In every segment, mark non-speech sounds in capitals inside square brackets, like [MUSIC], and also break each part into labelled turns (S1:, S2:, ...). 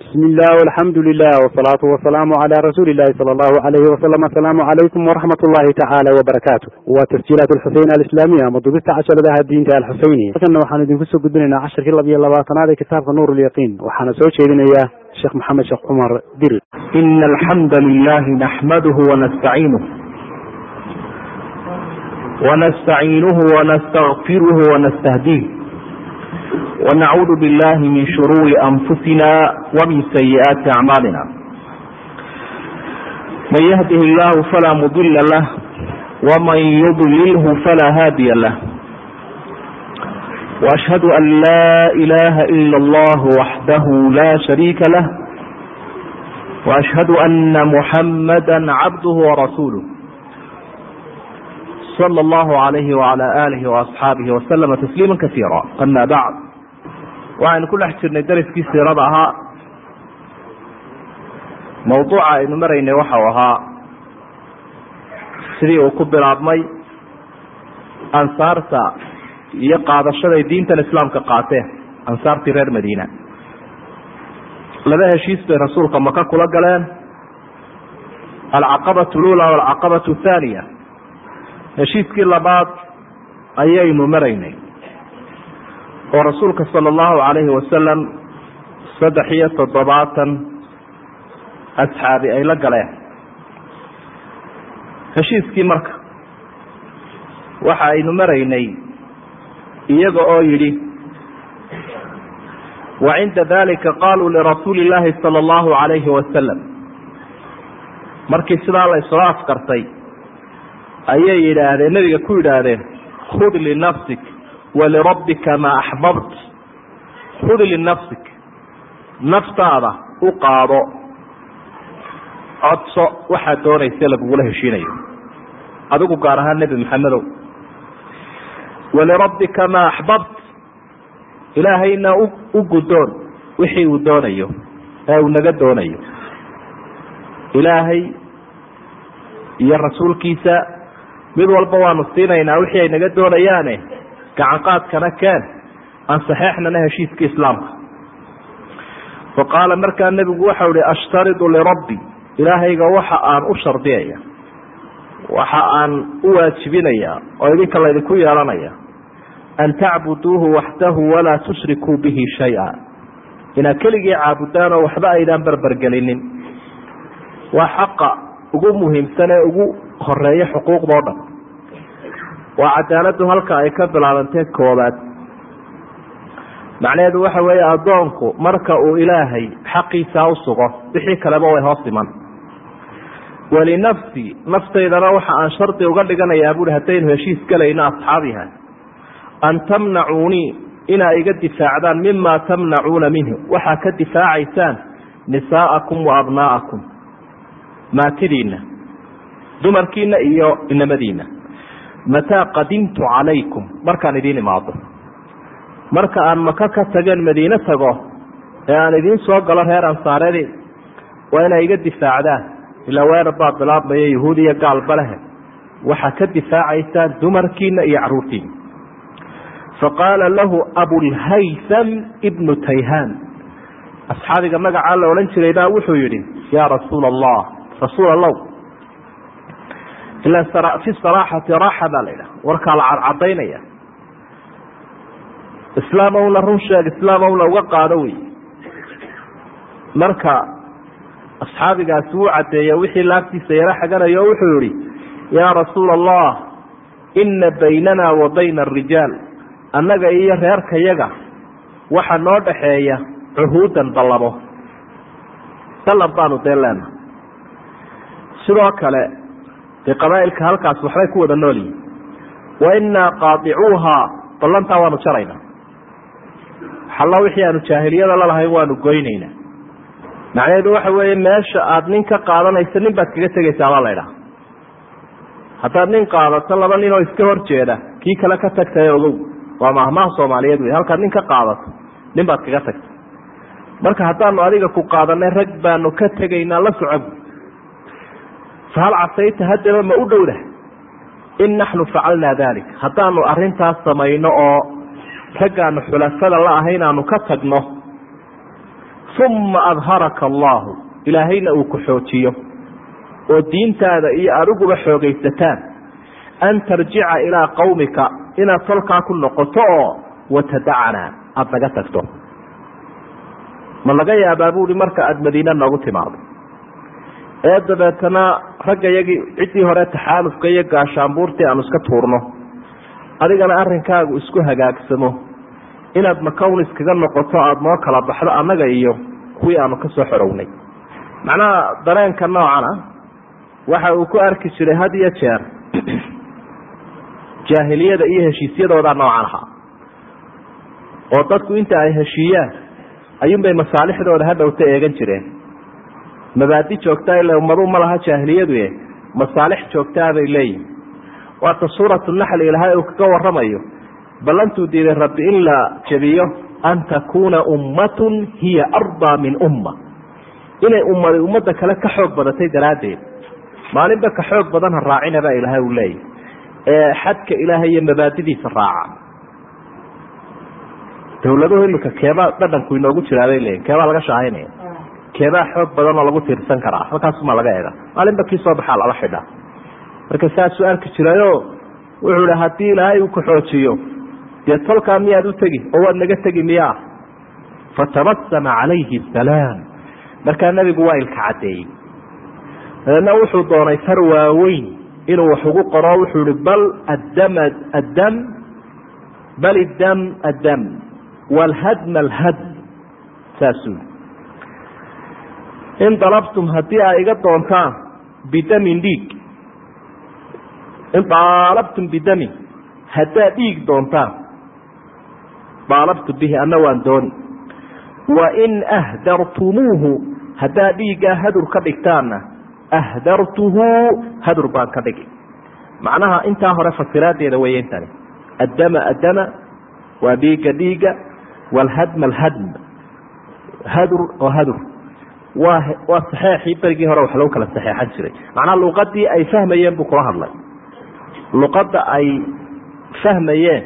S1: bismi illah alxamdu lilah wsalaatu wasalaamu cala rasuuli illahi sala allahu alayhi wasalam asalaamu calaykum waraxmat ullahi tacaala wabarakaatu waa tasjiilaat alxuseyn alislaamiya ama dubista casharadaha diinta alxuseyniya halkanna waxaanu idinku soo gudbinaynaa casharkii labiyo labaatanaad ee kitaabka nuur lyaqiin waxaana soo jeedinaya sheekh maxamed sheekh cumar diri
S2: ina alxamda lilahi naxmaduhu wanastaciinuh wanastaciinuhu wanastakfiruhu wanastahdiih wanacuudu billahi min shuruuri anfusina wamin sayi'aati acmaalina man yahdih illahu falaa mudila lah waman yudlilhu falaa haadiya lah وأشhهd أn lا إلaha إlا الlه وaxdah la شharيika lah وأشhهd أna محamdا cabdh وrasuulه slى الlه عalyh وعlى آlih وأصxaabih وsلم تsليimا kaثيirا أma bعd waxaynu ku dhex jirnay dariskii siirada ahaa mawduuca aynu maraynay waxau ahaa. Sidii uu ku bilaabmay ansaarta iyo qaadashaday diintan islaamka qaateen ansaartii reer madiina. Laba heshiis bay rasuulka maka kula galeen. Alcaqabatu lula walcaqabatu thaaniya. Heshiiskii labaad ayaynu maraynay oo rasuulka sala allahu calayhi wasalam saddex iyo toddobaatan asxaabi ay la galeen. Heshiiskii marka waxa aynu maraynay iyaga oo yidhi wa cinda dalika qaluu lirasuuli illaahi sala allahu calayhi wasalam markii sidaa la isla afkartay ayay yidhaahdeen nebiga ku yidhaahdeen khud linafsik walirabbika maa axbabt khud linafsik naftaada u qaado codso waxaad doonaysa lagugula heshiinayo adigu gaar ahaan nebi maxamedow walirabbika maa axbabt ilaahayna u guddoon wixii uu doonayo ee uu naga doonayo ilaahay iyo rasuulkiisa mid walba waanu siinaynaa wixii ay naga doonayaane gacanqaadkana keen aan saxeixnana heshiiska islaamka fa qaala markaa nebigu waxau ihi ashtaridu lirabbi ilaahayga waxa aan u shardiyaya waxa aan u waajibinaya oo idinka laydinku yeelanaya an tacbuduuhu waxdahu walaa tushrikuu bihi shaya inaad keligii caabudaan oo waxba aydaan berbergelinin waa xaqa ugu muhiimsan ee ugu horreeya xuquuqdao dhan waa cadaaladdu halka ay ka bilaabantee koobaad macnaheedu waxa weeye addoonku marka uu ilaahay xaqiisaa u sugo wixii kaleba way hoos iman walinafsi naftaydana waxa aan shardi uga dhiganayaa buui haddaynu heshiis gelayno asxaabiha. An tamnacuunii inaa iga difaacdaan mima tamnacuuna minhu. Waxaa ka difaacaysaan nisaa'akum wa abnaa'akum maatidiinna dumarkiina iyo inamadiina mataa qadimtu calaykum markaan idiin imaado marka aan maka ka tageen madiine tago ee aan idiin soo galo reer ansaareedi waa inay iga difaacdaan ilaa weerar baa bilaabmaya yahuud iyo gaalba lehe waxaa ka difaacaysaan dumarkiina iyo caruurtiina faqaala lahu abulhaytham ibnu tayhaan asxaabiga magacaa la odhan jiray baa wuxuu yidhi yaa rasuula allah rasuul allow ilaa fi saraaxati raaxa baa la yidhaha warkaa la cadcadaynaya islaam owna run sheeg islaam owna uga qaado wey marka asxaabigaasi wuu caddeeya wixii laabtiisa yaro xaganayo o wuxuu yihi yaa rasuula allah ina baynana wa bayna arijaal annaga iyo reerkayaga waxa noo dhaxeeya cuhuudan ballabo. Ballan baanu dee leena sidoo kale dee halkaas waxbay ku wada nool yihiin wa innaa qaadicuuhaa ballantaa waanu jaraynaa xalla wixii aanu jaahiliyada lalahayn waanu goynaynaa. Macnaheedu waxa weeye meesha aada nin ka qaadanaysa nin baad kaga tegaysaa baa laydhaha haddaad nin qaadato laba nin oo iska hor jeeda kii kale ka tagtae ogow. Waa mahmaha soomaaliyeed wey halkaad nin ka qaadato nin baad kaga tagtay. Marka haddaanu adiga ku qaadanay rag baanu ka tegaynaa la socog fahal casayta haddaba ma u dhowdah in naxnu facalnaa dalik haddaanu arintaas samayno oo raggaanu xulafada la ahay inaanu ka tagno uma adharaka allahu ilaahayna uu ku xoojiyo oo diintaada iyo adiguba xoogaysataan an tarjica ilaa qawmika inaad tolkaa ku noqoto oo watadacana aada naga tagto ma laga yaabaa buuhi marka aada madiine noogu timaado ee dabeetana ragga yagii ciddii hore taxaalufka iyo gaashaanbuurtii aanu iska tuurno. Adigana arrinkaagu isku hagaagsamo. Inaad makawn iskaga noqoto aada noo kala baxdo annaga iyo kuwii aanu ka soo xorownay. Macnaha dareenka noocana waxa uu ku arki jiray had iyo jeer. [CLEARS THROAT] Jaahiliyada iyo heshiisyadoodaa noocan ahaa. Oo dadku inta ay heshiiyaan ayuunbay masaalixdooda hadhowta eegan jireen mabaadi joogtaa ila ummadu ma laha jaahiliyadu masaalix joogtaa bay leeyihiin waata suuratu naxli ilahay uu kaga waramayo ballantuu diiday rabbi in la jabiyo an takuuna ummatun hiya ardaa min umma. Inay ummadi ummadda kale ka xoog badatay daraaddeed. Maalinba ka xoog badan ha raacina baa ilaahay uu leeyahy ee xadka ilaahay iyo mabaadidiisa raaca. Dawladuhu imika keebaa dhadhanku inoogu jiraa bay leeyihiin keebaa laga shaahaynaya keebaa xoog badan oo lagu tiirsan karaa. Halkaasumaa laga eega maalinba kii soo baxaa lala xidhaa. Marka saasuu arki jirayo wuxuu hi haddii ilaahay uu ku xoojiyo dee tolkaa miyaad u tegi? Oo waad naga tegi miyaa? Fatabasama calayhi salaam. Markaa nebigu waa ilka caddeeyey. Dabeedna wuxuu doonay far waaweyn inuu wax ugu qoro. Wuxuu ihi bal addam addam bal iddam addam waalhadma alhadm saasuu in dalabtum haddii ay iga doontaan bidamin dhiig. In daalabtum bidamin haddaad dhiig doontaan. Daalabtu bihi anna waan dooni. Wain ahdartumuuhu haddaad dhiiggaa hadur ka dhigtaanna ahdartuhu hadur baan ka dhigi. Macnaha intaa hore fasiraadeeda weeye intani addama addama waa dhiigga dhiigga. Waalhadma alhadm hadur oo hadur waa waa saxeexii berigii hore wax lagu kala saxeexan jiray. Macnaha luqadii ay fahmayeen buu kula hadlay. Luqadda ay fahmayeen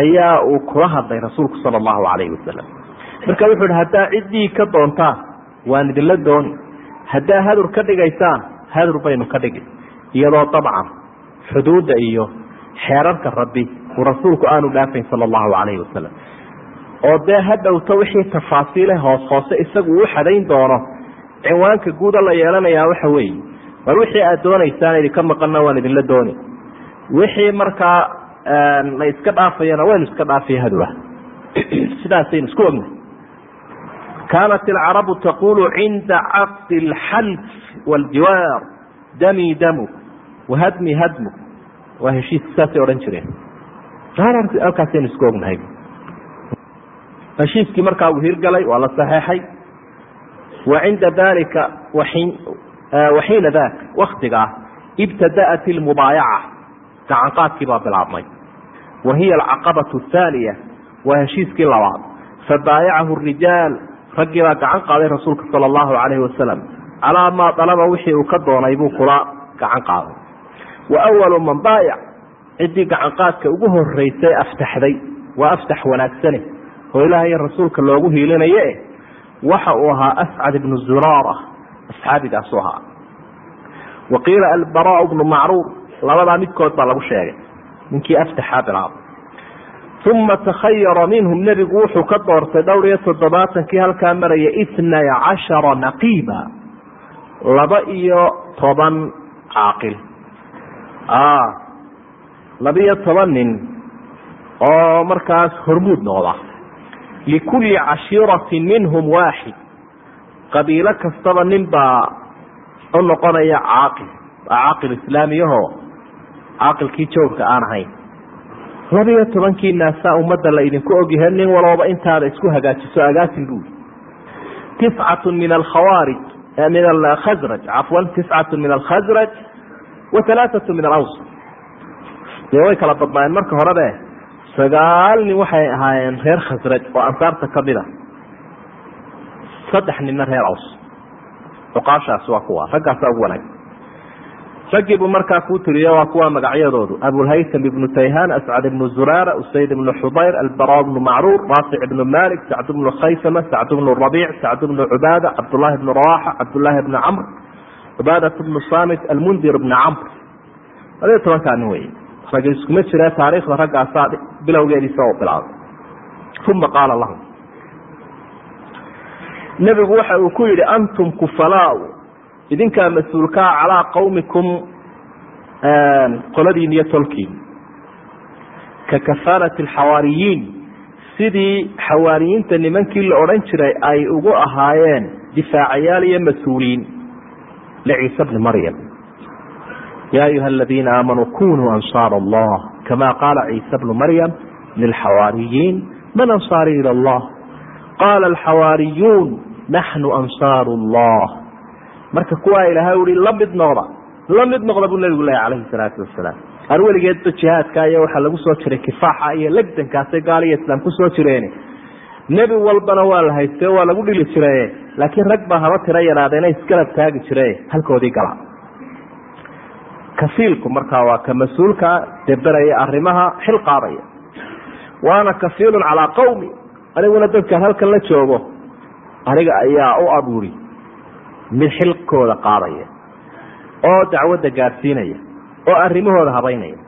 S2: ayaa uu kula hadlay rasuulku sala allahu calayhi wasalam marka wuxuu ihi haddaa cid dhiig ka doontaan waan idinla dooni haddaa hadur ka dhigaysaan hadur baynu ka dhigi iyadoo dabcan xuduudda iyo xeerarka rabbi uu rasuulku aanu dhaafayn sala allahu calayhi wasalam oo dee hadhowto wixii tafaasiile hoos hoose isagu uu xadayn doono cinwaanka guuda la yeelanayaa waxa weeye. War wixii aad doonaysaan idinka maqanna waan idinla dooni. Wixii markaa la iska dhaafayana waynu iska dhaafiya hadura [CLEARS THROAT] sidaasaynu isku ogna. Kaanat alcarabu taqulu cinda caqdi alxalf waaljiwaar dami damu wahadmi hadmu. Waa heshiiska saasay odhan jireen. Halkaasaynu isku ognahay heshiiskii markaa uu hirgalay waa la saxeexay. Wa cinda dalika waxiina dak waktigaa ibtada'at ilmubaayaca gacanqaadkii baa bilaabmay. Wa hiya alcaqabatu athaaniya waa heshiiskii labaad. Fabaayacahu rijaal raggii baa gacan qaaday rasuulka sala allahu calayhi wasalam calaa maa dalaba wixii uu ka doonay buu kula gacan qaaday. Wa awalu man baayac ciddii gacanqaadka ugu horeysay aftaxday. Waa aftax wanaagsane oo ilaah iyo rasuulka loogu hiilinaye waxa uu ahaa ascad ibnu zuraara asxaabigaasu ahaa. Wa qiila albara bnu macruur labadaa midkood baa lagu sheegay ninkii aftaxaa bilaabay uma takhayara minhum nebigu wuxuu ka doortay dhowr iyo toddobaatankii halkaa maraya itnay cashara naqiiba laba iyo toban caaqil. Laba-iyo toban nin oo markaas hormuud noqda likulli cashiiratin minhum waaxid qabiilo kastaba nin baa u noqonaya caaqil caaqil islaamiyaho caaqilkii jawrka aan ahayn laba-iyo tobankii naasaa ummadda la idinku ogyahay nin walooba intaada isku hagaajiso agaasin buuli tiscatu min alkhawaarij min alkhasraj cafwan tiscatu min alkhasraj wa halaaatu min alaws way kala badnaayeen marka horebe sagaal nin waxay ahaayeen reer khasraj oo ansaarta ka mid a saddex ninna reer aws. Cuqaashaas waa kuwa raggaasaa ugu wanaagsan raggii buu markaa kuu tiriyo waa kuwa magacyadoodu. Abulhaytam ibnu tayhan ascad ibnu zuraara usayd ibnu xudayr albara bnu macruur raafic ibnu malik sacd bnu khaysama sacd bnu rabiic sacd bnu cubaada cabdullahi bnu rawaxa cabdullaahi bnu camr cubaadat bnu samit almundir bni camr. Labiyo tobankaa nin wey ragga iskuma jira taariikhda raggaasaa bilowgeediisa u bilaabay. Uma qaala lahum nebigu waxa uu ku yidhi antum kufalaau idinkaa mas'uulkaa calaa qawmikum qoladiin iyo tolkiin. Ka kafaarati alxawaariyiin. Sidii xawaariyiinta nimankii la odhan jiray ay ugu ahaayeen difaacayaal iyo mas'uuliyiin. Lciisa bni maryam ya ayuha aladiina aamanuu kunuu ansaar allah kama qaala ciisa bnu maryam lilxawaariyiin man ansaari ila allah qaala alxawaariyuun naxnu ansaaru allah marka kuwaa ilaahay uhi la mid noqda la mid noqda buu nabigu leeya calayhi salaatu wasalaam ar weligeedba jihaadka iyo waxaa lagu soo jiray kifaaxa iyo legdankaasay gaal iyo islaam ku soo jireen nebi walbana waa la hayste waa lagu dhili jiraye laakiin rag baa haba tiro yaraadeena isgarab taagi jire halkoodii gala kafiilku markaa waa ka mas'uulka deberaya arrimaha xil qaadaya. Waana kafiilun calaa qawmi aniguna dadkaan halkan la joogo aniga ayaa u abuuri mid xilkooda qaadaya oo dacwadda gaadhsiinaya oo arrimahooda habaynaya.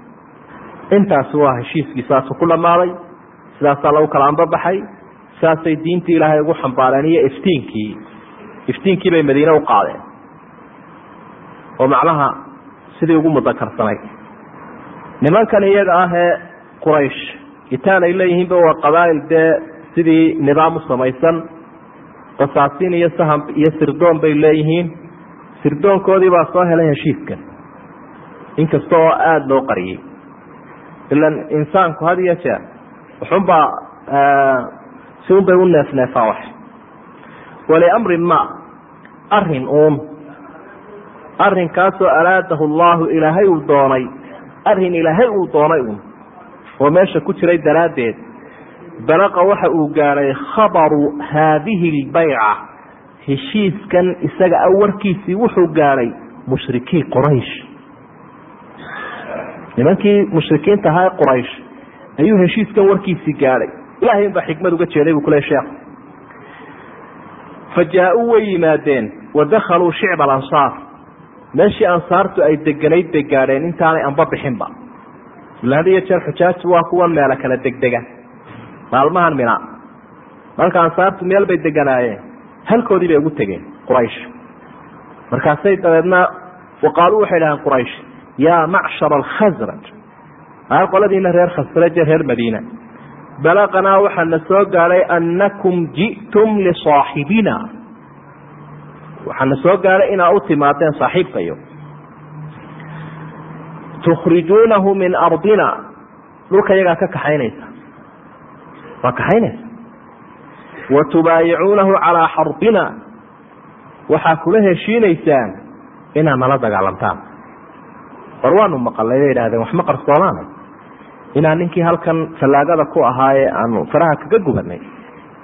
S2: Intaasi waa heshiiskii saasuu ku dhammaaday sidaasaa lagu kala ambabaxay saasay diintii ilaahay ugu xambaareen iyo iftiinkii iftiinkii bay madiine u qaadeen. Oo macnaha sidii ugu mudakarsanayd nimankan iyaga ah ee quraysh itaan ay leeyihiinba waa qabaa'il dee sidii nidaam u samaysan. Basaasiin iyo saham iyo sirdoon bay leeyihiin. Sirdoonkoodii baa soo helay heshiiskan. Inkasta oo aada loo qariyey. Ilan insaanku had iyo jeer wuxunbaa si un bay u neefneefaa wax. Waliamrin ma arrin uun arrinkaasoo araadahu allahu ilaahay uu doonay. Arrin ilaahay uu doonay uun. Oo meesha ku jiray daraaddeed. Balaqa waxa uu gaadhay khabaru haadihi lbayca heshiiskan isaga a warkiisii wuxuu gaadhay mushrikii quraysh. Nimankii mushrikiinta ahaa ee quraysh ayuu heshiiskan warkiisii gaadhay ilahay unbaa xikmad uga jeeday buu kule sheekh. Fa jaa-uu way yimaadeen wa dakhaluu shicba alansaar meeshii ansaartu ay deganayd bay gaadheen intaanay anba bixinba. Ila had iyo jeer xujaaju waa kuwan meelo kala degdega. Maalmahan mina marka ansaartu meel bay deganaayeen halkoodii bay ugu tegeen quraysh. Markaasay dabeedna waqaaluu waxay dhahaan quraysh yaa macshar alkhasraj aa qoladiina reer khasraje reer madiina balaqanaa waxaa na soo gaadhay annakum ji'tum lisaaxibina waxaa na soo gaadhay inaa u timaadeen saaxiibkayo. Tukhrijuunahu min ardina. Dhulka yagaa ka kaxaynaysa. Waa kaxaynaysa. Wa tubaayicuunahu calaa xarbina waxaa kula heshiinaysaan inaad nala dagaalamtaan war waanu maqalay bay idhahdeen waxma qarsoonaana inaan ninkii halkan fallaagada ku ahaayee aanu faraha kaga gubanay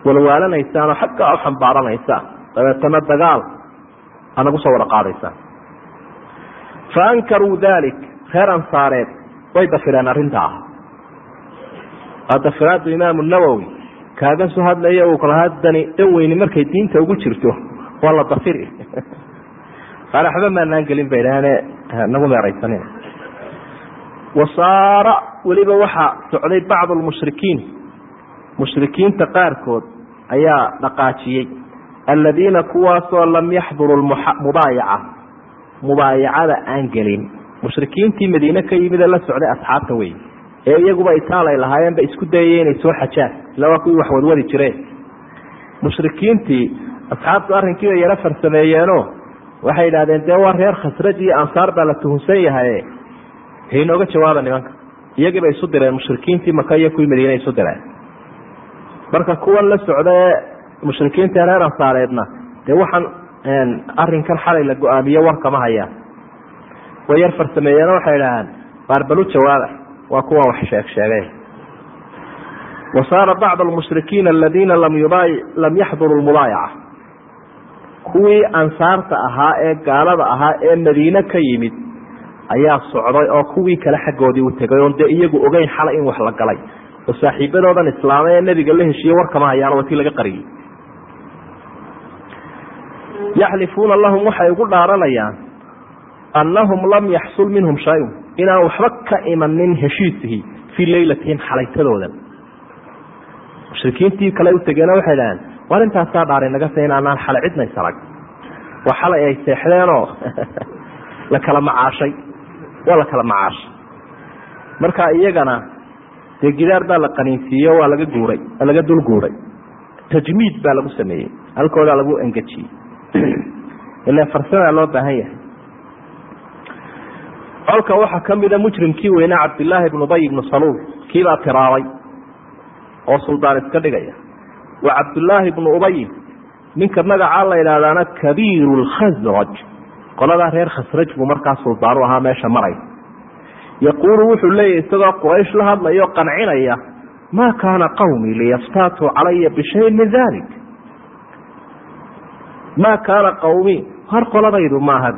S2: walwaalanaysaan oo xaggaa u xambaaranaysaan dabeetana dagaal aad nagu soo wada qaadaysaan fa ankaruu dalik reer ansaareed way dafireen arrintaa waa dafiraadu imaamu nawowi kaaga soo hadlaya uu kala hadani dhan weyni markay diinta ugu jirto. Waa la dafiri. Qaar waxba maanaan gelin bay idhaahne nagu meeraysanin. Wasaara weliba waxaa socday bacdu lmushrikiin mushrikiinta qaarkood ayaa dhaqaajiyey aladiina kuwaasoo lam yaxduruu mubaayaca mubaayacada aan gelin. Mushrikiintii madiine ka yimid ee la socday asxaabta wey ee iyaguba itaal ay lahaayeen ba isku dayaya inay soo xajaan. Ila waa kuwii wax wadwadi jireen. Mushrikiintii asxaabtu arrinkiiba yaro farsameeyeeno. Waxay idhahdeen dee waa reer khasraj iyo ansaar baa la tuhunsan yahaye inooga jawaaba nimanka. Iyagiiba isu direen mushrikiintii maka iyo kuwii madiine isu direen. Marka kuwan la socdae mushrikiinta reer ansaareedna dee waxaan arrinkan xalay la go'aamiye war kama hayaan. Way yar farsameeyeeno waxay idhahaan baarbalu jawaaba waa kuwan wax sheeg sheegay. Wasaara bacd almushrikiina aladiina lam yaxduruu lmubaayaca kuwii ansaarta ahaa ee gaalada ahaa ee madiine ka yimid ayaa socday oo kuwii kale xaggoodii u tegay oon dee iyagu ogeyn xalay in wax la galay. Oo saaxiibadoodan islaame ee nebiga la heshiiye warkama hayaan watii laga qariyey yaxlifuuna lahum waxay ugu dhaaranayaan annahum lam yaxsul minhum shayun inaan waxba ka imanin heshiisihii fii leylatihim xalaytadoodan mushrikiintii kale u tegeena waxay dhaheen war intaasaa dhaari inaanaan xalay cidna isarag waa xalay ay seexdeenoo la kala macaashay waa la kala macaashay marka iyagana dee gidaar baa la qaniinsiiye waa laga guuray laga dul guuray tajmiid baa lagu sameeyey halkoodaa lagu engejiyey ila farsamaa loo baahan yahay. Colka waxaa ka mida mujrimkii weynaa cabdilaahi bnu ubay ibnu saluul kiibaa tiraabay oo suldaan iska dhigaya. Wa cabdulaahi bnu ubay ninka magacaa la yidhaahdaana kabiiru lkhasraj qoladaa reer khasraj buu markaa suldaan u ahaa meesha maray. Yaquulu wuxuu leeyahy isagoo quraysh la hadlayo qancinaya maa kaana qawmii liyaftaatuu calaya bishayin min dalik maa kaana qawmii har qoladaydu maaha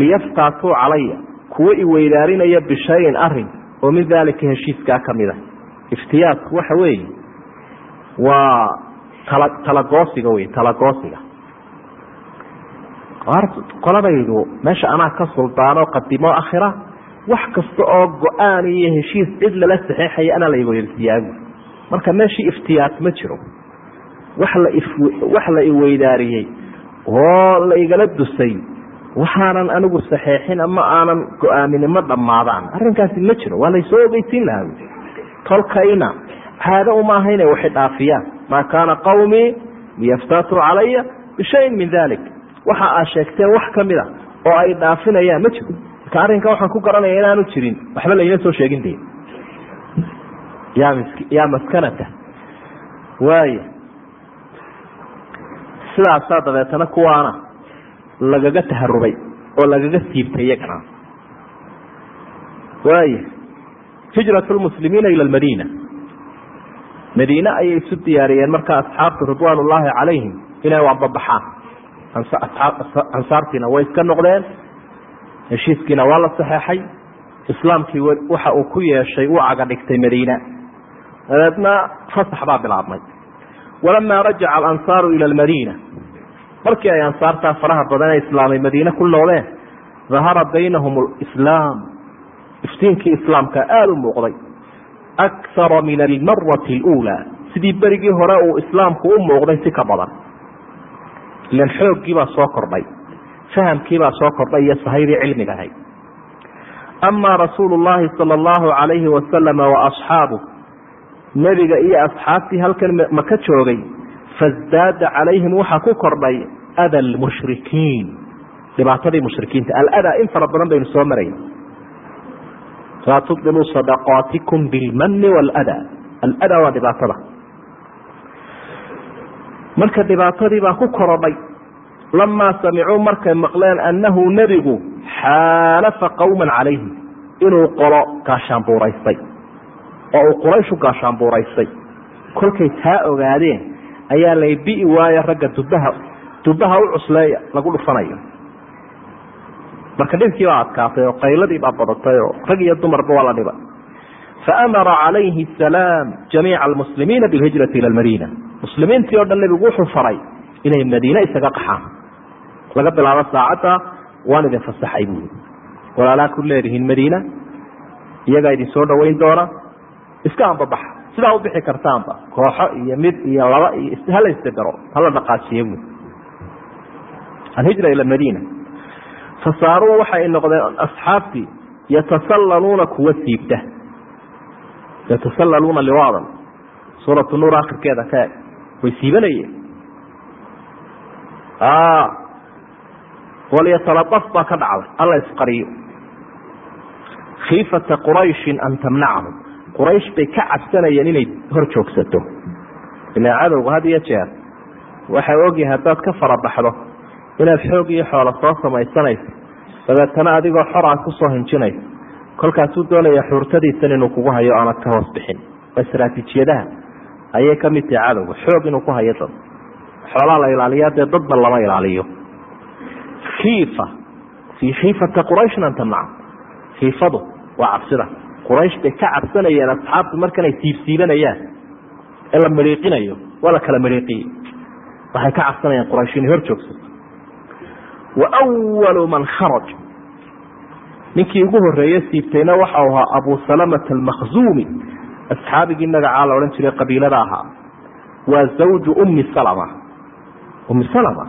S2: liyaftaatuu calaya kuwo iweydaarinaya bishayin arrin oo min daalika heshiiskaa ka mid a iftiyaadku waxa weeye waa tala talagoosiga wey talagoosiga qoladaydu meesha anaa ka suldaano qadimo akhira wax kasta oo go'aan iyo heshiis cid lala saxeexaya anaa la iweydiyaagu marka meeshii iftiyaad ma jiro wax la wax la iweydaariyey oo la igala dusay waxaanan anigu saxeexin ama aanan go'aaminin ma dhammaadaan. Arrinkaasi ma jiro waa laysoo ogeysiin lahaa. Tolkayna caado uma aha inay waxi dhaafiyaan. Maa kaana qawmii liyaftatuu calaya bishayin min dalik waxa aad sheegteen wax ka mid a oo ay dhaafinayaan ma jiro. Marka arrinka waxaan ku garanaya inaanu jirin. Waxba laina soo sheegin de yaa maskanata waaya sidaasaa dabeetana kuwaana lagaga taharubay oo lagaga siibtay iyagana. Waaya hijrat lmuslimiina ila lmadiina madiine ayay isu diyaariyeen marka asxaabtu ridwaan ullaahi calayhim inay waababaxaan ansaartiina way iska noqdeen heshiiskiina waa la saxeexay islaamkii waxa uu ku yeeshay uu caga dhigtay madiina. Dabeedna fasax baa bilaabmay. Walamaa rajaca alansaaru ila almadiina markii ay ansaartaa faraha badan ee islaamay madiine ku noqdeen dahara baynahum lislaam iftiinkii islaamka aada u muuqday. Akara min almarati اluulaa sidii berigii hore uu islaamku u muuqday si ka badan. Ilan xooggiibaa soo kordhay. Fahamkiibaa soo kordhay iyo sahaydii cilmiga ahayd. Ama rasuulu llahi sala allahu alayhi wasalama waasxaabu nebiga iyo asxaabtii halkan maka joogay fasdaada calayhim waxaa ku kordhay ada lmushrikiin dhibaatadii mushrikiinta aladaa in fara badan baynu soo marayn laa tubdiluu sadaqaatikum bilmani wlda alda waa dhibaatada marka dhibaatadii baa ku korodhay lamaa samicuu markay maqleen annahu nebigu xaalafa qowman calayhim inuu qolo gaashaanbuuraystay oo uu qurayshu gaashaanbuuraystay kolkay taa ogaadeen ayaa lay bi'i waayo ragga dubaha. Dubaha u cusleeya lagu dhufanayo. Marka dhibkii baa adkaatay oo qayladii baa badatay oo rag iyo dumarba waa la dhibay faamara calayhi asalaam jamiica almuslimiina bilhijrati ila lmadiina muslimiintii o dhan nebigu wuxuu faray inay madiine isaga qaxaan. Laga bilaabo saacadda waan idin fasaxay buui walaalaa ku leedihiin madiina iyagaa idin soo dhaweyn doona. Iska anbabaxa sidaa u bixi kartaanba kooxo iyo mid iyo laba iyo hala isdabero hala dhaqaajiye buui alhijra ila madiina. Fasaaruu waxay noqdeen asxaabtii yatasallaluuna kuwa siibta. Yatasallaluuna liwaadan. Suuratu nuur akhirkeeda ka eg way siibanayeen walyatalabaf baa ka dhacday. Alla isqariyo. Khiifata qurayshin an tamnacahum quraysh bay ka cabsanayeen inay hor joogsato. Ilaa cadowga had iyo jeer waxay ogyahay haddaad ka farabaxdo inaad xoog iyo xoolo soo samaysanayso. Dabeetana adigoo xor ku soo hinjinayso. Kolkaasuu doonaya xuurtadiisan inuu kugu hayo aanad ka hoos bixin. Waa istraatiijiyadaha ayay ka mid tahay cadowga xoog inuu ku hayo dad. Xoolaa la ilaaliyaa dee dadba lama ilaaliyo. Kiifa fii khiifata qurayshin an tamnaca hiifadu waa cabsida quraysh bay ka cabsanayeen asxaabtu markanay siibsiibanayaan ee la midhiiqinayo waa la kala midhiiqiyey waxay ka cabsanayaan quraysh inay hor joogsato wa walu man kharaj. Ninkii ugu horeeye siibtayna waxau ahaa abu salamata almakhzuumi asxaabigii magacaa la odhan jiray qabiilada ahaa. Waa zawju ummi salama. Ummi salama?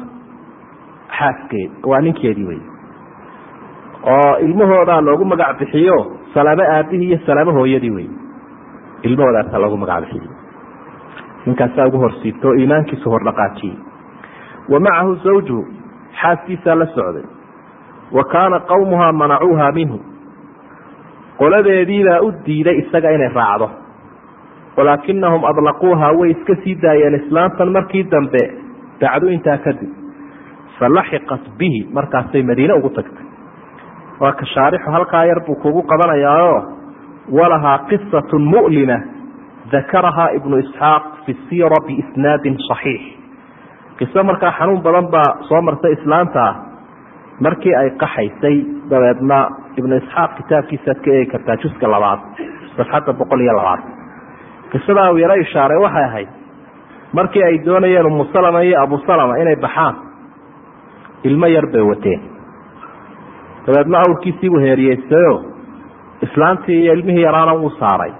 S2: Xaaskeed waa ninkeedii wey oo ilmahoodaa loogu magac bixiyo salaamo aabihii iyo salaamo hooyadii wey ilmahoodaasa loogu magac bixiyo ninkaasaa ugu horsiibta oo iimaankiisu hordhaqaajiyey wa macahu zawjuhu xaaskiisaa la socday. Wa kaana qawmuhaa manacuuha minhu. Qoladeediibaa u diiday isaga inay raacdo. Walaakinahum adlaquuha way iska sii daayeen islaamtan markii dambe. Dacdu intaa kadib falaxiqat bihi markaasay madiine ugu tagtay waa ka halkaa yar buu kugu qabanayaao walahaa qisatu mu'lima dakarahaa ibnu isxaaq fi siira biisnaadin صaxiix qiso markaa xanuun badan baa soo martay islaanta markii ay qaxaysay dabeedna ibnu isxaaq kitaabkiisaad ka eegi kartaa juska labaad safxadda boqol iyo labaad. Qisadaa uu yaro ishaaray waxay ahayd markii ay doonayeen umu salama iyo abu salama inay baxaan ilmo yar bay wateen dabeedna awrkiisii buu heeriyeysayo islaantii iyo ilmihii yaraana wuu saaray.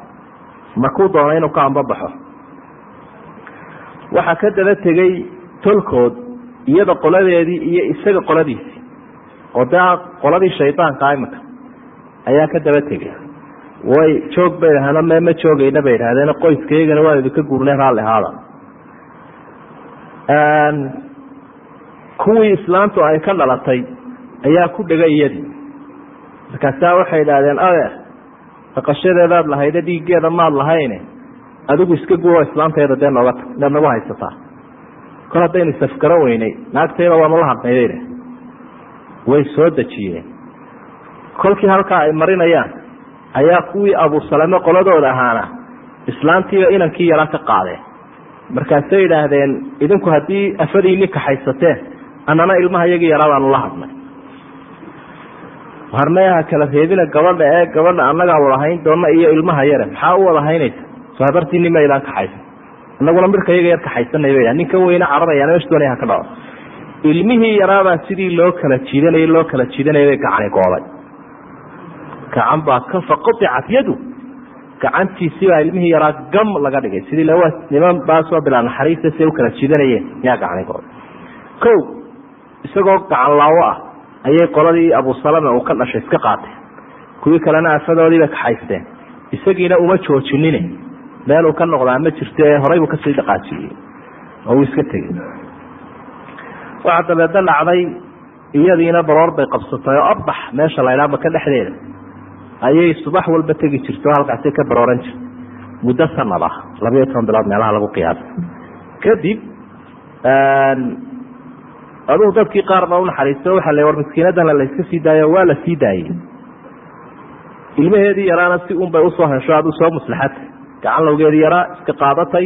S2: Markuu doonay inuu ka ambabaxo waxaa ka daba tegey tolkood iyada qoladeedii iyo isaga qoladiisii oo qoladii shaydaanka imika ayaa ka daba tegey way joog bay dhaheen me ma joogayna bay idhahdeen qoyskaygana waa idinka guurnay raalli ahaada kuwii islaantu ay ka dhalatay ayaa ku dhegay iyadii markaasaa waxay idhaahdeen adeer dhaqashadeedaad lahayde dhiiggeeda maad lahayne adigu iska guuro islaanteeda dee nooga inaad nagu haysataa. Kol haddaynu isafgaro weynay naagtayda waa nala hadnaydayne. Way soo dejiyeen. Kolkii halkaa ay marinayaan ayaa kuwii abusalame qoladooda ahaana islaantiiba inankii yaraa ka qaadeen. Markaasay yidhaahdeen idinku haddii afadiini kaxaysateen annana ilmaha iyagii yaraadaanu la hadnay harnayaha kala reebina gabadha ee gabadha annagaa wadahayn doona iyo ilmaha yare. Maxaa u wadahaynaysa soo habartiini maydaan kaxaysan annaguna midhka iyaga yar kaxaysanay ninka weyne cararayaan mesh doonaya ha ka dhaco. Ilmihii yaraabaa sidii loo kala jiidanayay loo kala jiidanayay bay gacani gooday gacan baa ka faqaicat yadu. Gacantiisibaa ilmihii yaraa gam laga dhigay. Sidii lawa niman baasoo bilaa naxariista siay u kala jiidanayeen yaa gacani gooday ko isagoo gacan laawo ah ayay qoladii abusalame uu ka dhashay iska qaateen kuwii kalena afadoodiibay kaxaysteen isagiina uma joojinine. Meel uu ka noqdaa ma jirto ee horaybuu ka sii dhaqaajiyey. Oo uu iska tegey. Waxaa dabeedna dhacday iyadiina baroor bay qabsatay oo abax meesha laydhaa maka dhexdeeda. Ayay subax walba tegi jirto o halkaasi ka barooran jirta muddo sanad ah labayo toban bilood meelaha lagu qiyaasay. Kadib adugu dadkii qaar baa unaxariisto waxaa la war miskiinadana la iska sii daayo waa la sii daayey. Ilmaheedii yaraana si un bay u soo hesho aduu soo muslaxata gacan lowgeedii yaraa iska qaadatay.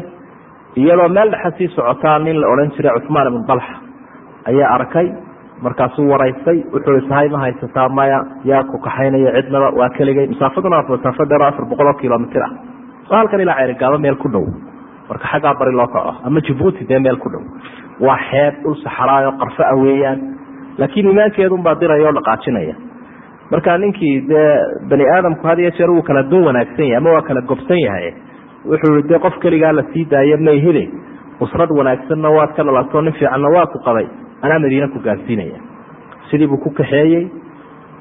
S2: Iyadoo meel dhexe sii socotaa nin la odhan jiray cuثmaan ibn dalxa ayaa arkay markaasuu waraystay wuxuu isahay ma haysataa maya yaa ku kaxaynaya cidnaba waa keligay. Masaafaduna masaafo dheero afar boqol oo kilomitr ah. Oo halkan ilaa ceerigaabo meel ku dhow marka xaggaa bari loo kaco ama jibuuti dee meel ku dhow. Waa xeeb dhul saxaraayo qarfo ah weeyaan laakiin imaankeedunbaa diraya oo dhaqaajinaya marka ninkii dee bani aadamku had iyo jeer wuu kala dun wanaagsan yahay ama waa kala gobsan yahay. Wuxuu dee qof keligaa la sii daayo may hele usrad wanaagsanna waad ka dhalato nin fiicanna waa ku qabay. Anaa madiine ku gaarsiinaya. Sidii buu ku kaxeeyey.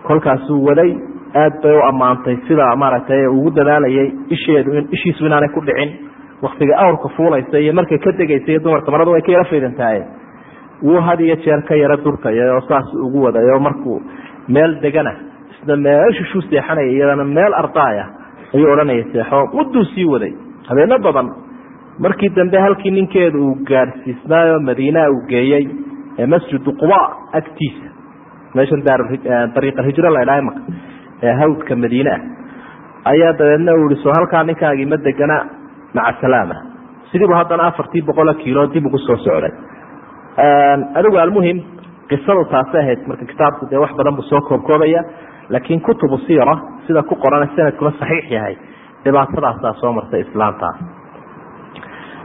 S2: Kolkaasuu waday. Aad bay u ammaantay. Sida maaragtay ugu dadaalayay isheedu ishiisu inaanay ku dhicin waktiga awrka fuulaysa iyo markay ka degaysa iyo dumarka maradu way ka yaro faydantahay wuu had iyo jeer ka yaro durkaya oo saas ugu waday oo markuu meel degana isna meeshushuu seexanaya iyadana meel ardaaya ayuu odhanaya seexo mudduu sii waday. Habeeno badan markii dambe halkii ninkeeda uu gaadhsiisnaayo madiinaa uu geeyey ee masjidu quba agtiisa meeshan dariiqa hijro la ydhaha imaka ee hawdka madiine ah ayaa dabeedna uu ihi soo halkaa ninkaagii ma degana maca salaama sidiibu haddana afartii boqolo kiilo dib ugu soo socday adigu almuhim qisadu taasi ahayd marka kitaabku dee wax badan buu soo koobkoobaya laakiin kutubu siira sida ku qoran sanadkuna saxiix yahay dhibaatadaasaa soo martay islaamta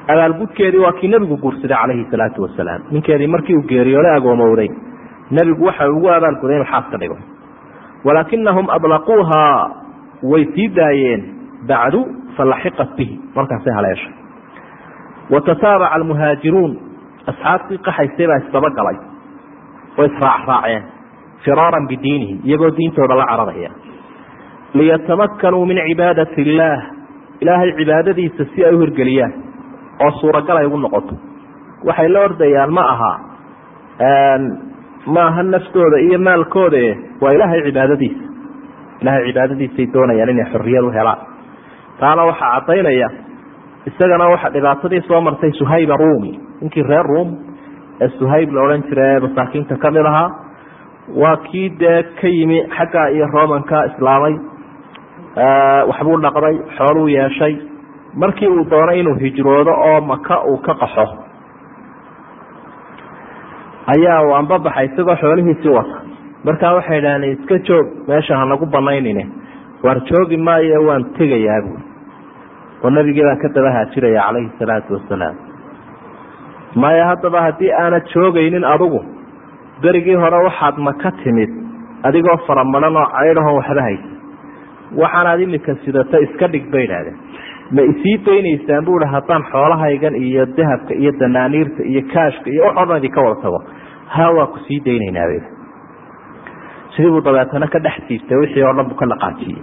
S2: abaalgudkeedii waa kii nebigu guursaday calayhi salaatu wasalaam ninkeedii markii uu geeriyoole agoomowday nebigu waxa ugu abaalguday inuu xaas ka dhigo walaakinahum ablaquuhaa way sii daayeen bacdu falaxiqat bihi markaasay haleeshay watataabaca almuhaajiruun asxaabtii qaxaysay baa isdabagalay oo israacraaceen firaaran bidiinihim iyagoo diintooda la cararaya liyatamakanuu min cibaadati illaah ilaahay cibaadadiisa si ay u hirgeliyaan oo suuragal ay ugu noqoto waxay la ordayaan ma aha ma aha naftooda iyo maalkooda waa ilaahay cibaadadiisa ilaahay cibaadadiisay doonayaan inay xorriyad u helaan taana waxaa caddaynaya isagana waxa dhibaatadii soo martay suhayba rumi. Ninkii reer ruum ee suhayb la odhan jira ee masaakiinta ka mid ahaa waa kii dee ka yimi xagga iyo romanka islaamay waxbuu dhaqday xooluu yeeshay. Markii uu doonay inuu hijroodo oo maka uu ka qaxo ayaa uu anbabaxay isagoo xoolihiisii wata. Markaa waxay idhahdeen iska joog meesha hanagu banaynine waar joogi maayo waan tegayaa buui oo nabigii baan ka daba haajiraya calayhi salaatu wasalaam. Maya haddaba haddii aanad joogaynin adugu berigii hore waxaad maka timid adigoo faramaran oo caydhahoo waxba haysa. Waxaanaad imika sidata iska dhig bay idhahdeen ma isii daynaysaan bui haddaan xoolahaygan iyo dahabka iyo danaaniirta iyo kaashka iyo waxoo dhan idinka wada tago ha waa ku sii daynaynaab sidii buu dabeetana ka dhex siibtay wixii oo dhan buu ka dhaqaajiyey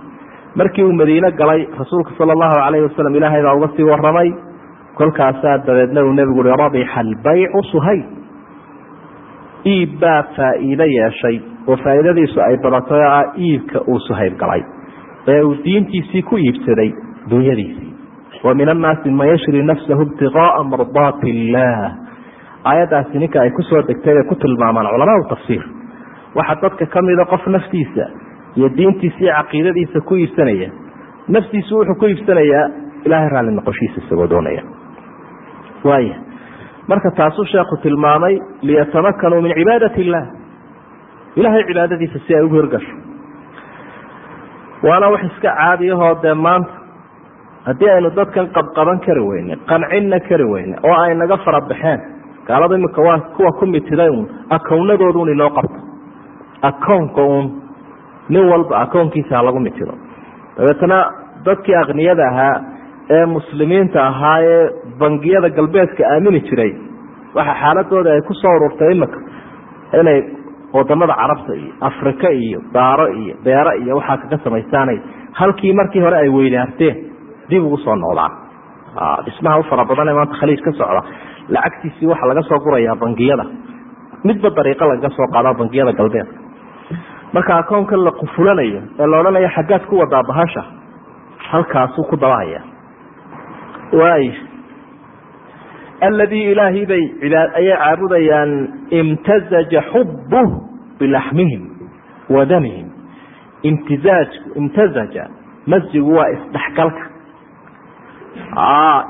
S2: markii uu madiine galay rasuulka sala allahu calayhi wasalam ilaahay baa uga sii waramay kolkaasaa dabeedna uu nebigu uhi rabixa albaycu suhayb iib baa faa'iido yeeshay oo faa'iidadiisu ay badatay oo ah iibka uu suhayb galay ee uu diintiisii ku iibsaday dunyadiisii wa min annaasi man yashri nafsahu ibtiqaaa mardaati illaah aayaddaasi ninka ay ku soo degtay bay ku tilmaamaan culamaau tafsiir. Waxaa dadka ka mida qof naftiisa iyo diintiisa iyo caqiidadiisa ku iibsanaya naftiisu wuxuu ku iibsanayaa ilaahay raalli noqoshiisa isagoo doonaya. Waaya marka taasuu sheekhu tilmaamay liyatamakanuu min cibaadati illaah ilaahay cibaadadiisa si ay ugu hirgasho. Waana wax iska caadiyahoo dee maanta haddii aynu dadkan qabqaban kari weyne qancinna kari weyne oo ay naga fara baxeen gaalada imika waa kuwa ku mitiday uun akownadooduun inoo qabto. Akownka uun nin walba akownkiisa ha lagu mitido dabeetana dadkii akniyada ahaa ee muslimiinta ahaa ee bangiyada galbeedka aamini jiray waxa xaaladooda ay ku soo ururtay imika inay waddamada carabta iyo afrika iyo daaro iyo beero iyo waxaa kaga samaystaanay halkii markii hore ay weynaarteen dib ugu soo noqdaan dhismaha u fara badan ee maanta khaliij ka socda. Lacagtiisii waxaa laga soo gurayaa bangiyada. Midba dariiqo lagaga soo qaada bangiyada galbeedka marka akoonka la qufulanayo ee la odhanayo xaggaad ku wadaa bahasha halkaasuu ku dabahaya waay aladii ilaahay bay ayay caabudayaan imtazaja xubuh bilaxmihim wa damihim imtizaajku imtazaja masjigu waa isdhexgalka.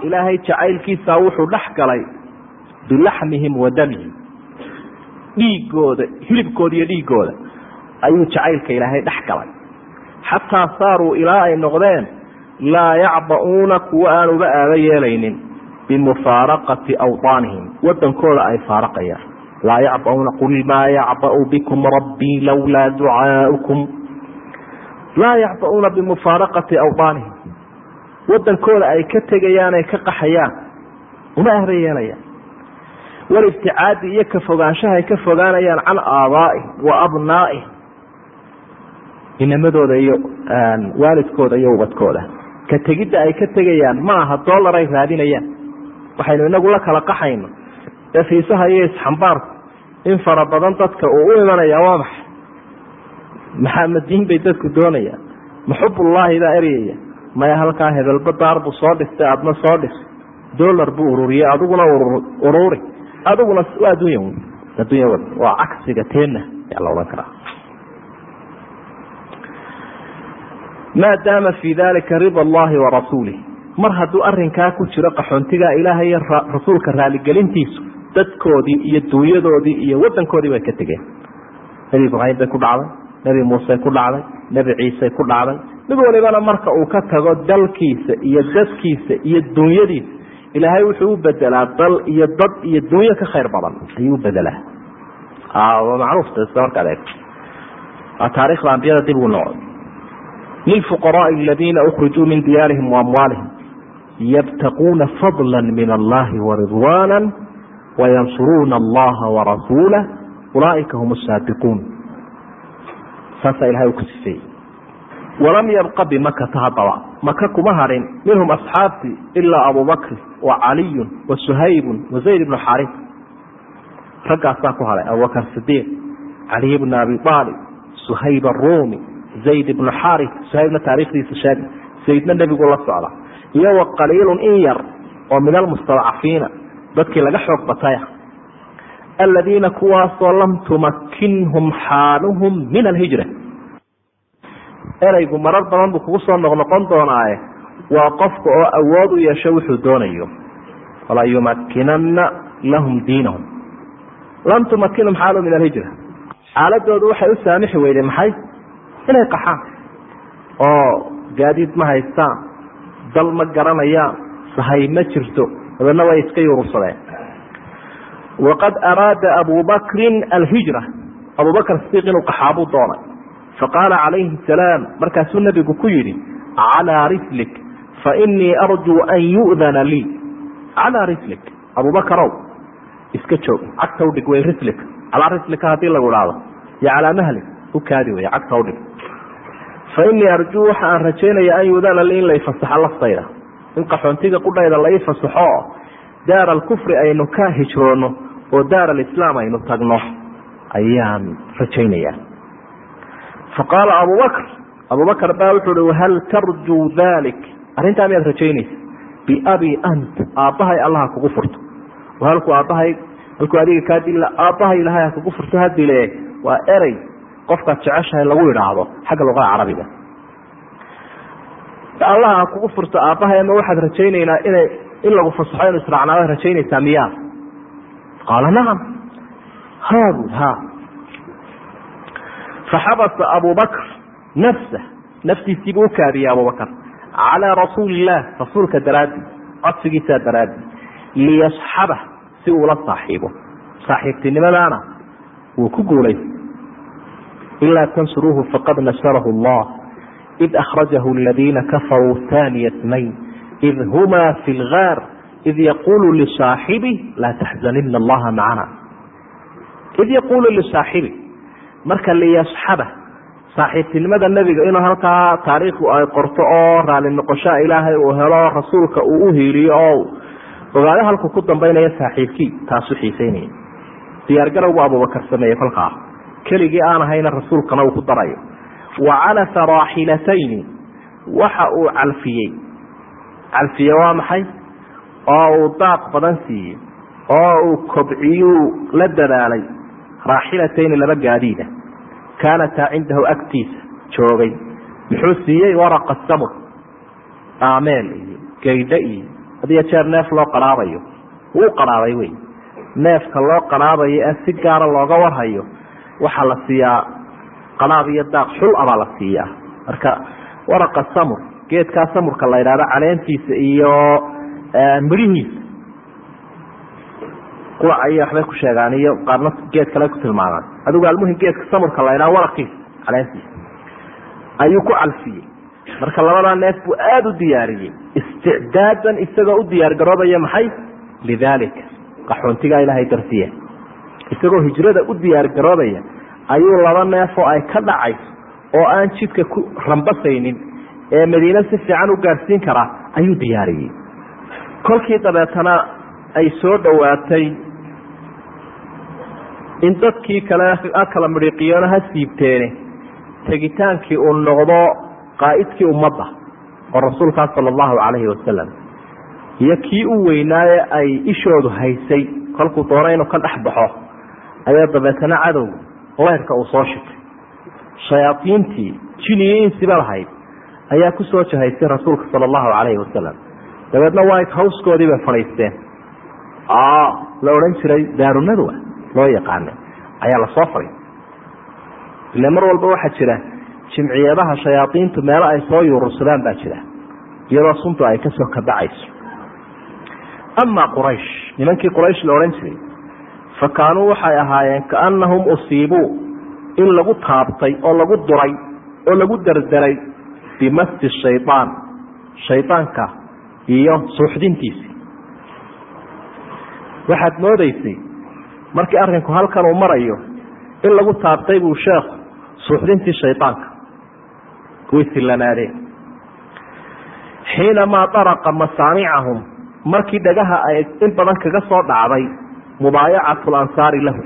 S2: Ilaahay jacaylkiisa wuxuu dhex galay bilaxmihim wa damihim dhiigooda hilibkooda iyo dhiigooda ayuu jacaylka ilaahay dhex galay. Xataa saaruu ilaa ay noqdeen laa yacba'uuna kuwa aan uga aaba yeelaynin bimufaaraqati awطaanihim wadankooda ay faaraqayaan. Laa yacba'uuna qul maa yacba'u bikum rabbii lowlaa ducaaukum. Laa yacba'uuna bimufaaraqati awطaanihim wadankooda ay ka tegayaan ay ka qaxayaan uma ahba yeelayaan. Walibticaadi iyo ka fogaanshaha ay ka fogaanayaan can aabaa'ihim wa abnaa'ihim inamadooda iyo waalidkooda iyo ubadkooda. Ka tegidda ay ka tegayaan ma aha dollar ay raadinayaan. Waxaynu inagu la kala qaxayno. Ee fiisaha iyo isxambaarku in fara badan dadka uu u imanaya waa maxay maxamadiin bay dadku doonayaan maxubullaahi baa eryaya maya halkaa hebelba daar buu soo dhistay adna soo dhis dollar buu ururiyey adiguna ururi. Adiguna waa addunya addunya waa cagsiga teena yaa la odhan karaa maadaama fii dalika rida allahi wa rasuulih mar hadduu arinkaa ku jiro qaxoontigaa ilaahay iyo rasuulka raaligelintiisu dadkoodii iyo duunyadoodii iyo wadankoodii bay ka tegeen nebi ibraahim bay ku dhacday nebi muuse ku dhacday nebi ciisey ku dhacday mid walibana marka uu ka tago dalkiisa iyo dadkiisa iyo dunyadiisa ilaahay wuxuu u bedelaa dal iyo dad iyo dunyo ka khayr badan ayuu u bedelaa macruufta markaad eegto taarikhda ambiyada dib uu noqday lilfuqaraai aladiina ukrijuu min diyaarihim waamwaalihim yabtaquuna fadla min allahi waridwaana wayansuruuna allaha warasuulah ulaaika hum saadiquun saasaa ilahay uu sifeeyey walam yabqa bimakata haddaba maka kuma harin minhum asxaabtii ilaa abubakri wa caliyun wa suhaybun wa zayd ibnu xaris raggaasaa ku haray abubakr sidiiq caliy bna abi aalib suhayb arumi zayd ibnu xaris suhaybna taarikhdiisa sheeg zaydna nebigu la socda iyo wa qaliilun in yar oo min almustadcafiina dadkii laga xoog bataya aladiina kuwaasoo lam tumakinhum xaaluhum min alhijra ereygu marar badan buu kugu soo noqnoqon doonaaye waa qofka oo awood u yeesho wuxuu doonayo. Wala yumakinana lahum diinahum. Lam tumakinhum xaaluhum min alhijra xaaladoodu waxay u saamixi weyday maxay inay qaxaan. Oo gaadiid ma haystaan dal ma garanayaan sahay ma jirto dabeedna way iska yurursadeen waqad araada abu bakrin alhijra. Abu bakr sidiiq inuu qaxaabuu doonay. Faqaala calayhi salaam markaasuu nebigu ku yidhi calaa rislik fainii arjuu an yu'dana lii. Calaa rislik abubakarow iska joog cagta udhig wey rislik. Calaa rislika haddii lagu idhaahdo iyo calaa mahli u wey cagta udhig fainii arjuu waxa aan rajaynaya an yu'dana lii in la ifasaxo laftayda. In qaxoontiga qudhayda la ifasaxo oo daar alkufri aynu ka hijroono oo daar alislaam aynu tagno ayaan rajaynayaa faqaala abu bakr abu bakr baa wuxuu uhi wahal tarjuu dalik arrintaa miyaad rajaynaysa? Biabi ant aabbahay allaha kugu furto. Halkuu aabbahay? Halkuu adiga kaa dilla aabbahay ilahay ha kugu furto ha dile waa erey qofkaad jeceshahay lagu idhaahdo xagga luqada carabiga. Allaha ha kugu furto aabbahay ama waxaad rajaynaynaa inay in lagu fasaxo inu israacnaado rajaynaysaa miyaa? Qaala nacam. Ha bud ha faxabasa abu bakr nafsa naftiisiibuu u kaadiyey abubakr calaa rasuuli illaah rasuulka daraaddi codsigiisaa daraaddi liyasxabah si uula saaxiibo. Saaxiibtinimadaana wuu ku guulaystay ilaa tansuruuhu faqad nasarahu allah id akhrajahu aladiina kafaruu haaniya tnayn id humaa fi lgaar id yaquulu lisaaxibi laa taxzanina allaha macana id yaquulu lisaaxibi marka liyasxaba saaxiibtinimada nebiga inuu halkaa taariikhdu ay qorto oo raali noqoshaa ilaahay uu helo rasuulka uu u hiiliyo oo ogaado halku ku dambaynaya saaxiibkii taasu xiiseynaya diyaargarowgu abubakar sameeyey kolkaa keligii aan ahayna rasuulkana uu ku darayo. Wa calafa raaxilatayni waxa uu calfiyey. Calfiye waa maxay? Oo uu daaq badan siiyey oo uu kobciyuu la dadaalay. Raaxilatayni laba gaadiida kaanataa cindahu agtiisa joogay. Muxuu siiyey waraqa samur aameel iyo gaydho iyo hadiyo jeer neef loo qaraabayo. Wuu qaraabay wey neefka loo qaraabayo ee si gaara looga warhayo waxaa la siiyaa qaraab iyo daaq xul abaa la siiyaa marka waraqa samur geedkaa samurka la idhahdo caleentiisa iyo midhihiisa qurac ayay waxbay ku sheegaan iyo qaarna geed kale ku tilmaamaan. Adigu almuhim geedka samurka la idhaha waraqiisa caleentiisa. Ayuu ku calfiyey. Marka labadaa neef buu aada u diyaariyey. Isticdaadan isagoo u diyaar garoobaya maxay? Lidaalika. Qaxoontigaa ilaahay darsiya isagoo hijrada u diyaar garoobaya ayuu laba neefoo ay ka dhacayso oo aan jidka ku rambasaynin ee madiine si fiican u gaadhsiin karaa ayuu diyaariyey. Kolkii dabeetana ay soo dhowaatay in dadkii kale kala midhiiqiyona ha siibteene tegitaankii uu noqdo qaa'idkii ummadda oo rasuulkaas sala allahu calayhi wasalam iyo kii u weynaaye ay ishoodu haysay kolkuu doono inuu ka dhex baxo ayaa dabeetana cadow leyrka uu soo shitay. Shayaadiintii jin lahayd ayaa ku soo jahaysay rasuulka sala allahu calayhi wasalam dabeedna white housekoodii bay fadhiisteen la odhan jiray daarunadwa loo yaqaana ayaa la soo fadhiistay ile mar walba waxaa jira jimciyadaha shayaadiintu meelo ay soo yuurursadaan baa jira iyadoo suntu ay ka soo kabacayso. Amaa quraysh nimankii quraysh la odhan jiray fa kaanuu waxay ahaayeen kaannahum usiibuu in lagu taabtay oo lagu duray oo lagu derderay bimasi shaydaan shaydaanka iyo suuxdintiisii waxaad moodaysay markii arrinku halkan uu marayo in lagu taabtay buu sheekhu suuxdintii shaydaanka way sillanaadeen. Xiinamaa daraqa masaamicahum markii dhagaha ay in badan kaga soo dhacday mubaayacatu lansaari lahu.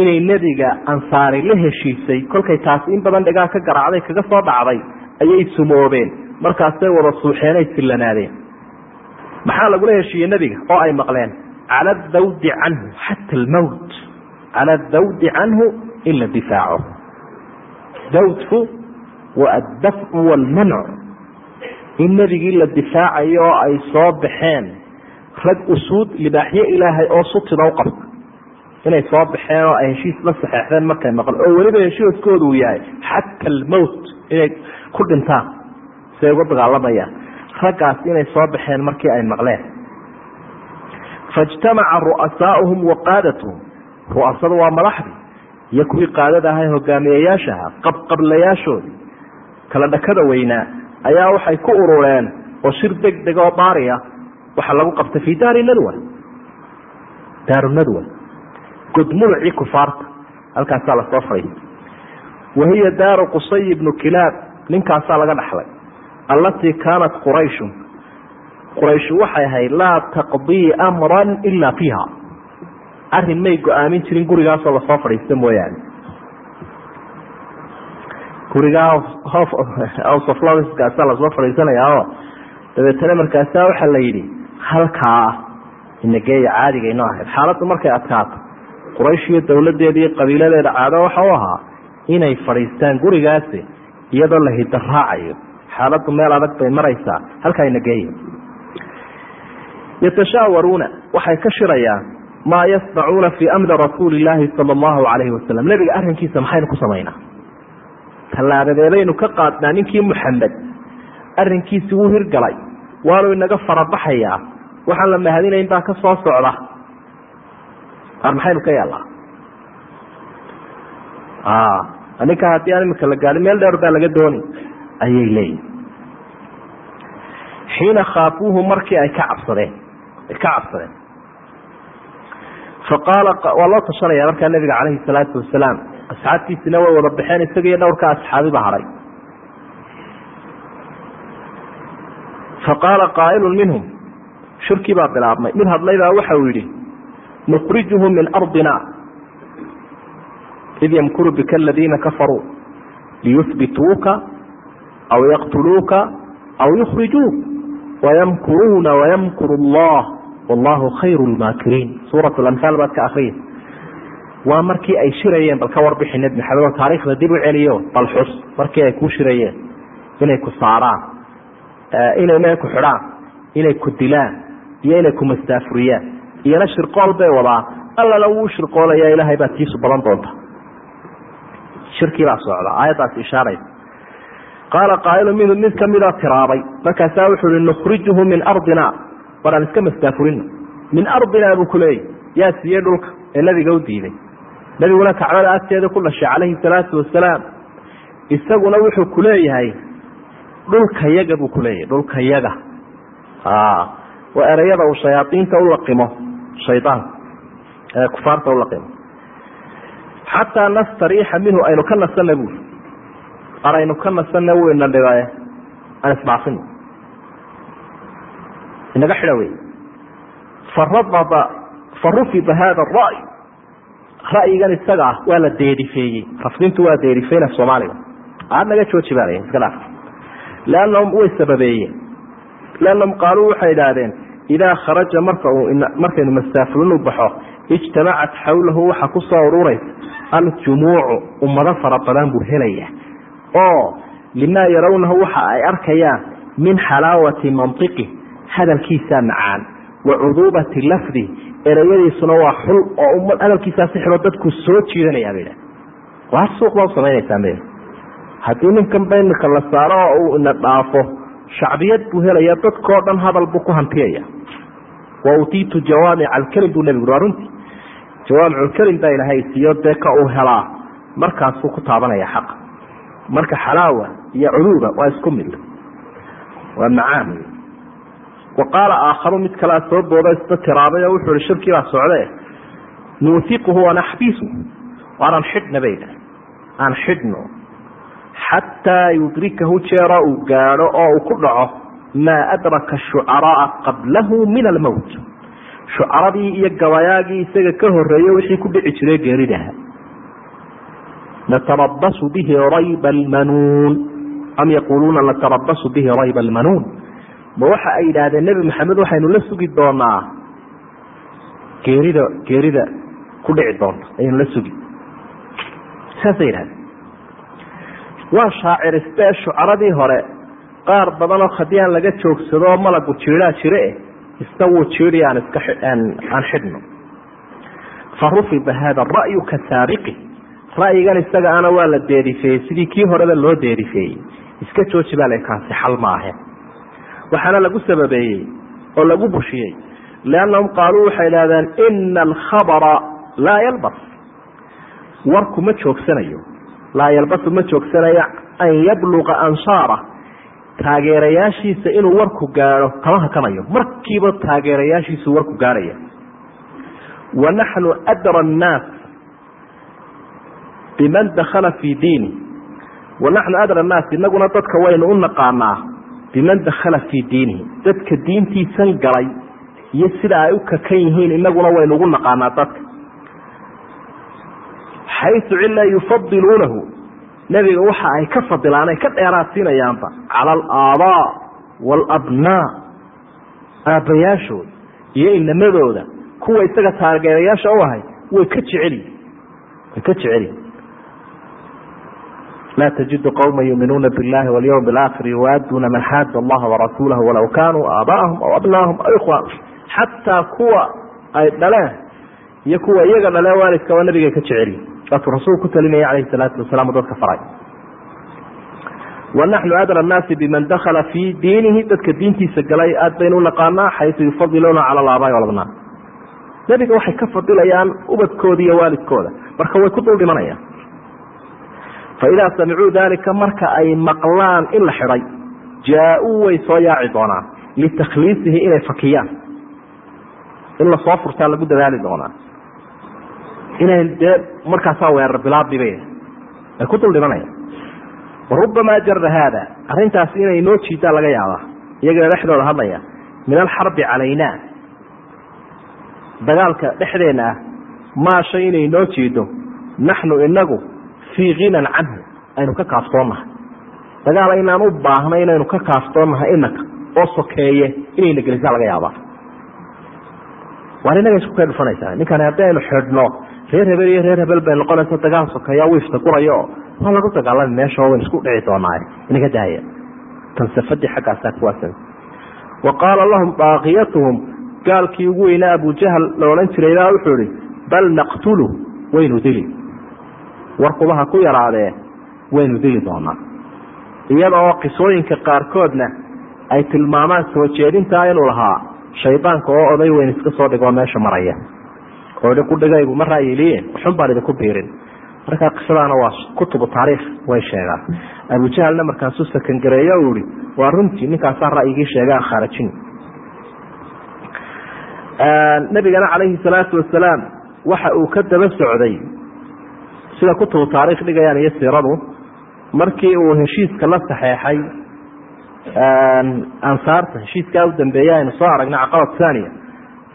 S2: Inay nebiga ansaari la heshiisay. Kolkay taasi in badan dhagaha ka garaacday kaga soo dhacday ayay sumoobeen. Markaasay wada suuxeenay sillanaadeen maxaa lagula heshiiyey nebiga? Oo ay maqleen cala dawdi canhu xata almowt cala dawdi canhu in la difaaco dawdku waa addafcu walmancu in nebigii la difaacayo oo ay soo baxeen rag usuud libaaxyo ilaahay oo sutida u qabta. Inay soo baxeen oo ay heshiis la saxeexdeen markay maqle oo weliba heshiiskooda uu yahay xata almowt inay ku dhintaan. Siay uga dagaalamayaan raggaas inay soo baxeen markii ay maqleen. Faijtamaca ru'asaauhum wa qaadatuhum. Ru'asadu waa madaxdii. Iyo kuwii qaadada aha ee hogaamiyayaashaha qabqablayaashoodii kala dhakada weynaa ayaa waxay ku urureen oo shir deg deg oo baariya waxaa lagu qabtay fii daari nadwa daaru nadwa godmudacii kufaarta. Halkaasaa la soo fadhiistay wa hiya daaru qusay ibnu kilaab. Ninkaasaa laga dhaxlay. Allatii kaanat qurayshun. Qurayshu waxay ahayd laa taqdii amran ilaa fiiha. Arrin may go'aamin jirin gurigaasoo la soo fadhiista mooyaane. Gurigaa house of lorskaasa la soo fadhiisanaya oo dabeetana markaasaa waxaa la yidhi halkaa inageeya caadiga inoo ahayd. Xaaladdu markay adkaato quraysh iyo dowladeeda qabiiladeeda caado waxa u ahaa inay fadhiistaan gurigaasi iyadoo la hidaraacayo xaaladdu meel adag bay maraysaa halkaa inageeya yatashaawaruuna waxay ka shirayaan maa yasnacuuna fii amri rasuuli illaahi sala allahu calayhi wasalam nebiga arrinkiisa maxaynu ku samaynaa? Tallaabadeedaynu ka qaadnaa ninkii muxamed arrinkiisi wuu hirgalay waanu inaga farabaxayaa waxaan la mahadinayn baa ka soo socda. Ar maxaynu ka yeelnaa ninka haddii aan imika la gaadhin meel dheer baa laga dooni. Ayay leeyihiin xiina khaafuuhu markii ay ka cabsadeen ay ka cabsadeen. Faqaala waa loo tashanaya markaa nabiga calayhi salaatu wasalaam. Asxaabtiisina way wada baxeen isaga iyo dhowrka asxaabiba haray faqaala qaa'ilun minhum shirkii baa bilaabmay mid hadlaybaa waxa uu yidhi nukhrijuhu min ardina id yamkuru bika aladiina kafaruu liyuhbituuka aw yaqtuluuka aw yukhrijuuk wayamkuruuna wayamkuru allah wallahu khayru lmaakiriin suurat lamhaal baad ka akriya waa markii ay shirayeen bal ka warbixi nebi maxamed oo taariikhda dib u celiyo bal xus markii ay ku shirayeen inay ku saaraan inay ku xidhaan inay ku dilaan iyo inay ku mastaafuriyaan. Iyona shirqool bay wadaa allana wuu shirqoolaya ilaahay baa tiisu badan doonta. Shirkii baa socda aayaddaas ishaaraysa. Qaala qaa'ilu minhu mid kamida tiraabay. Markaasaa wuxuu ihi nukhrijuhu min ardina. War aan iska mastaafurino min ardina buu ku leeyay yaa siiyey dhulka ee nabiga u diiday. Nabiguna kacbada agteeda ku dhashay calayhi salaatu wasalaam isaguna wuxuu ku leeyahay dhulkayaga buu kuleeyahay dhulkayaga. Waa ereyada uu shayaaiinta u laqimo shaydaanka ee kufaarta u laqimo. Xataa nastariixa minhu aynu ka nasanna buuri ar aynu ka nasanna wuu ina dhibaye aan isbaafino inaga xidha wey farabada farufida hada ray ra'yigan isaga ah waa la deerifeeyey. Rafdintu waa deerifeyna soomaaliga. Aad naga jooji baa iska dhaaf leannahum way sababeeyeen leannahum qaaluu waxay idhaahdeen idaa kharaja marka uu markaynu mastaafulinu baxo ijtamacat xawlahu waxa ku soo ururaysa aljumuucu ummado fara badan buu helaya oo limaa yarawnahu waxa ay arkayaan min xalaawati mantiqi hadalkiisaa macaan wa cuduubati lafdi ereyadiisuna waa xul oo hadalkiisaa si xilo dadku soo jiidanayaa bay waa suuq baa u samaynaysaa me haddii ninkan baynaka la saaro oo uu ina dhaafo shacbiyad buu helaya dadkao dhan hadal buu ku hantiyaya wa utiitu jawaamic alkelim buu nebigu waa runtii. Jawaamiculkelim baa ilahay siiyo dee uu helaa. Markaasuu ku taabanaya xaqa marka xalaawa iyo culuuba waa isku mid. Waa macaan wa qaala aakharu mid kalea soo booda isna tiraabay oo wuxuu ihi shirkii baa socde nuuhiquhu wanaxbisu waanaan xidhna bayda. Aan xidhno xataa yudrikahu jeero uu gaadho oo uu ku dhaco maa adraka shucaraaa qablahu min almowt shucaradii iyo gabayaagii isaga ka horeeye wixii ku dhici jiray geeridaha natarabasu bihi rayba almanuun am yaquuluuna natarabasu bihi rayba almanuun ma waxa ay yidhaahdeen nebi maxamed waxaynu la sugi doonaa geerida geerida ku dhici doonta ayaynu la sugi saasay yidhahdeen waa shaaciriste shucaradii hore. Qaar badanoo khadiyaan laga joogsado oo malagu jiidaa jire isna wuu jiidi aan iska aan xidhno. Fa rufiba ra'yu ka saabiqi ra'yigan isaga ana waa la deerifeeyey sidii kii horeba loo deerifeeyey iska jooji baa lakaasi xal ma ahe. Waxaana lagu sababeeyey oo lagu bushiyey. Liannahum qaaluu waxay idhahdeen ina alkhabara laa yalbas. Warku ma joogsanayo laa yalbasu ma joogsanayo an yabluqa ansaara taageerayaashiisa inuu warku gaadho kama hakanayo markiiba taageerayaashiisu warku gaadhaya. Wa naxnu adra annaas biman dakhala fii diini. Wa naxnu adra annaas inaguna dadka waynu u naqaanaa biman dakhala fii diinihi dadka diintiisan galay iyo sida ay u kakan yihiin inaguna waynu ugu naqaanaa dadka xaysu cila yufadiluunahu nebiga waxa ay ka fadilaan ay ka dheeraadsiinayaanba cala alaabaa waalabnaa aabbayaashooda iyo inamadooda kuwa isaga taageerayaasha u ahay way ka jeceliyi way ka jeceliyi laa tajidu qowma yuuminuuna biاllahi walyawm alaakhir yuwaaduuna man xaada allaha warasuulahu walaw kaanuu aabaahum aw abnaahum aw ikhwan xataa kuwa ay dhaleen iyo kuwa iyaga dhaleen waalidkaba nabigay ka jeceliyi waatu rasuulku ku talinaya calayhi salaatu wasalaam dadka faray. Wa naxnu adra annaasi biman dakhala fii diinihi dadka diintiisa galay aad baynu unaqaanaa xaysu yufadiluuna cala alaabaai walabnaa nebiga waxay ka fadilayaan ubadkooda iyo waalidkooda marka way ku dul dhimanayaan. Faidaa samicuu daalika marka ay maqlaan in la xidhay jaa-uu way soo yaaci doonaan litakhliisihi inay fakiyaan. In la soo furtaa lagu dadaali doonaa inay dee markaasaa weerar bilaabdibay ay ku dul dhimanayaan warubamaa jara haada arrintaasi inay noo jiidaan laga yaabaa iyagana dhexdooda hadlaya min alxarbi calaynaa dagaalka dhexdeenna ah maa shay inay noo jiido naxnu inagu fii kinan canhu aynu ka kaaftoonnahay. Dagaal aynaan u baahnay inaynu ka kaaftoonnahay inaka oo sokeeye inayna gelisaa laga yaabaa. Waar inaga isku kay dhufanaysaa ninkani haddii aynu xidhno reer hebel iyo reer hebel bay noqonaysa dagaal sokeeya wiifta gurayo. Oo waa lagu dagaalami meesha waynu isku dhici doonaaye inaga daaya tansafadii xaggaasaa kuwaasan wa qaala lahum baaqiyatuhum gaalkii ugu weynaa abujahal la odhan jiray ilaa wuxuu ihi bal naqtulu waynu dili. Warkubaha ku yaraadee waynu dili doonaa. Iyada oo qisooyinka qaarkoodna ay tilmaamaan soo jeedintaa inuu lahaa shaydaanka oo oday weyn iska soo dhigoo meesha maraya oo hi kudhigaygu ma raayiliye waxun baan idinku biirin. Markaa qisadaana waa kutubu taariikh way sheegaan. Abujahalna markaasuu sakangareeyo uu ihi waa runtii ninkaasaa ra'yigii sheega aan khaarajin. Nabigana calayhi salaatu wasalaam waxa uu ka daba socday sida kutubu taariikh dhigayaan iyo siiradu markii uu heshiiska la saxeexay ansaarta heshiiskaa u dambeeya aynu soo aragnay caqabad thaniya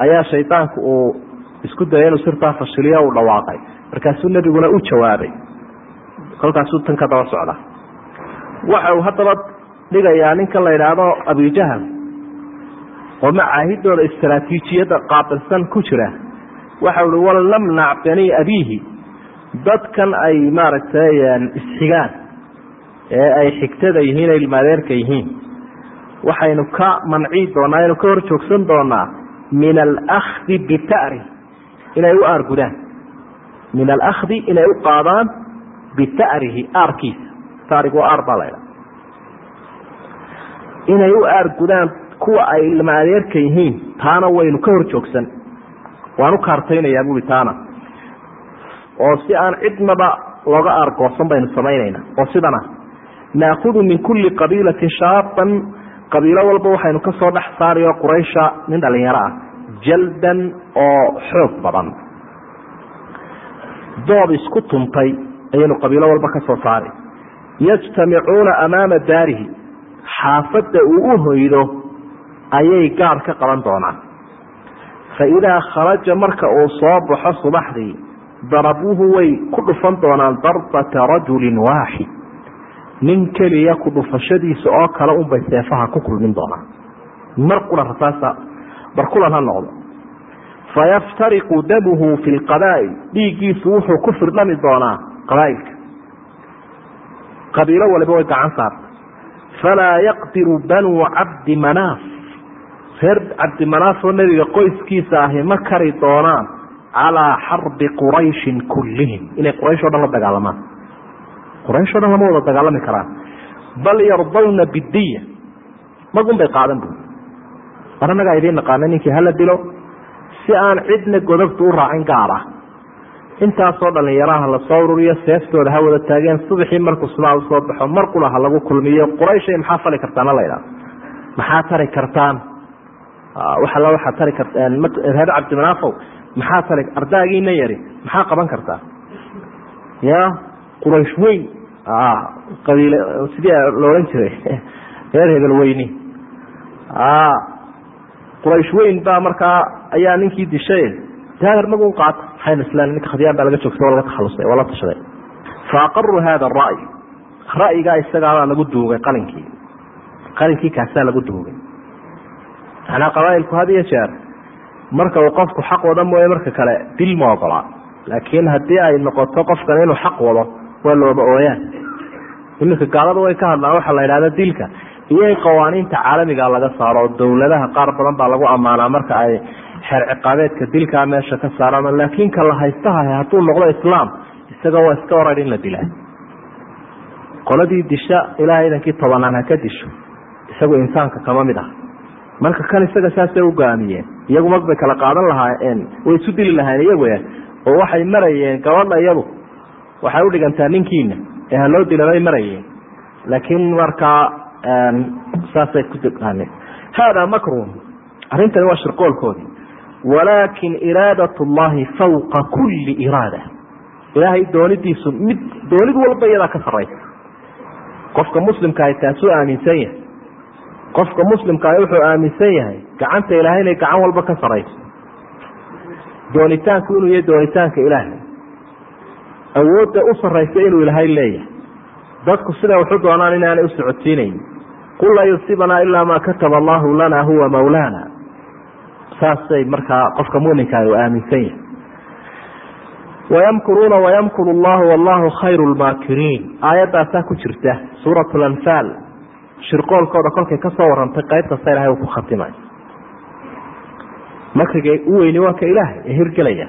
S2: ayaa shaydaanku uu isku dayay inuu sirtaa fashiliyo uu dhawaaqay. Markaasuu nebiguna u jawaabay. Kolkaasuu tan ka daba socda. Waxa uu haddaba dhigayaa ninkan la yidhaahdo abujahal oo macaahidooda istaraatiijiyadda qaabilsan ku jira. Waxa uhi walnamnac bani abiihi. Dadkan ay maaragtay isxigaan. Ee ay xigtada yihiin ay ilmaadeerka yihiin. Waxaynu ka manci doonaa aynu ka hor joogsan doonaa min alakdi bita'ri inay u aargudaan. Min alakdi inay u qaadaan bita'rihi aarkiisa. Taarigu aar baa laydha inay u aargudaan kuwa ay ilma adeerka yihiin taana waynu ka hor joogsan waan u kaartaynayaa buui taana. Oo si aan cidnaba looga aargoosan baynu samaynaynaa. Oo sidana naakudu min kulli qabiilatin shaaban qabiilo walba waxaynu ka soo dhex saarayo quraysha nin dhalinyaro ah jaldan oo xoog badan. Doob isku tuntay ayaynu qabiilo walba ka soo saari yajtamicuuna amaama daarihi. Xaafadda uu u hoydo ayay gaar ka qaban doonaan. Fa idaa kharaja marka uu soo baxo subaxdii darabuuhu way ku dhufan doonaan darbata rajulin waaxid. Nin keliya ku dhufashadiisa oo kale unbay seefaha ku kulmin doonaan. Mar qura rasaasa barkulan ha noqdo. Fayaftariqu damuhu fi lqabaa'il dhiiggiisu wuxuu ku firdhami doonaa qabaa'ilka. Qabiilo waliba way gacan saarta falaa yaqdiru banuu cabdi manaaf. Reer cabdimanaaf oo nebiga qoyskiisa ahi ma kari doonaan calaa xarbi qurayshin kullihim. Inay quraysh o dhan la dagaalamaan quraysh o dhan lama wada dagaalami karaan. Bal yardawna bidiya magun qaadan bu mar annagaa idiin naqaana ninkii hala dilo? Si aan cidna godobta u raacin gaar ah. Intaasoo dhalinyaraha la soo ururiyo seeftooda ha wada taageen subaxii markuu sumaa u soo baxo mar qula ha lagu kulmiyo qurayshay maxaa fali kartaana laydhaha maxaa tari kartaan? Waxala waxaa tari kartaan reer cabdimanafow maxaa tari ardaagiina yari maxaa qaban kartaa? Ya quraysh weyn. Qabiil sidii la odhan jiray [LAUGHS] reer hebel weyni quraysh weyn baa markaa ayaa ninkii dishay. Daahir magun qaata maxayna islaan ninka khadiyaan baa laga joogtay waa laga takhalusay waa la tashaday. Fa aqaruu hada ara'y ra'yigaa isagaabaa lagu duugay qalinkii. Qalinkii kaasaa lagu duugay. Macnaa qabaa'ilku had iyo jeer marka uu qofku xaq wado mooye marka kale dil ma ogolaa laakiin haddii ay noqoto qofkan inuu xaq wado waa looba ooyaan. Iminka gaalada way ka hadlaan waxaa la yidhahda dilka iyo in qawaaniinta caalamiga laga saaro dowladaha qaar badan baa lagu ammaanaa marka ay xeer ciqaabeedka dilkaa meesha ka saaraan laakiin ka la haystaha hadduu noqdo islaam isaga waa iska orad in la dilaa qoladii disha ilaa idankii tobanaan ha ka disho isagu insaanka kama mid ah. Marka kan isaga saasay u go'aamiyeen iyagu mag bay kala qaadan lahaayeen way isu dili lahayen iyagu oo waxay marayeen gabadha iyadu waxay udhigantaa ninkiina ee haloo dilabay marayeen. Laakiin markaa saasay ku degaanen haadaa makruun arrintani waa shirqoolkoodii walaakin iraadat llahi fawqa kulli iraada. Ilaahay doonidiisu mid doonid walba iyadaa ka saraysa qofka muslimkaahi taasuu aaminsan yahay. Qofka muslimkaahi wuxuu aaminsan yahay gacanta ilaahay inay gacan walba ka sarayso doonitaanku inuu yahay doonitaanka ilaahay. Awoodda u saraysa inuu ilaahay leeyahay. Dadku siday waxu doonaan inaanay u qul laa yusiibanaa ilaa maa kataba allahu lana huwa mawlaana saasay markaa qofka muminkaah u aaminsan yahay wayamkuruuna wayamkuru llahu wallahu khayru lmaakiriin aayaddaasaa ku jirta suurat lanfaal shirqoolkooda kolkay ka soo warantay qaybtasa ilahay uu ku khatimay makriga u weyni waa ilaahay ee hirgelaya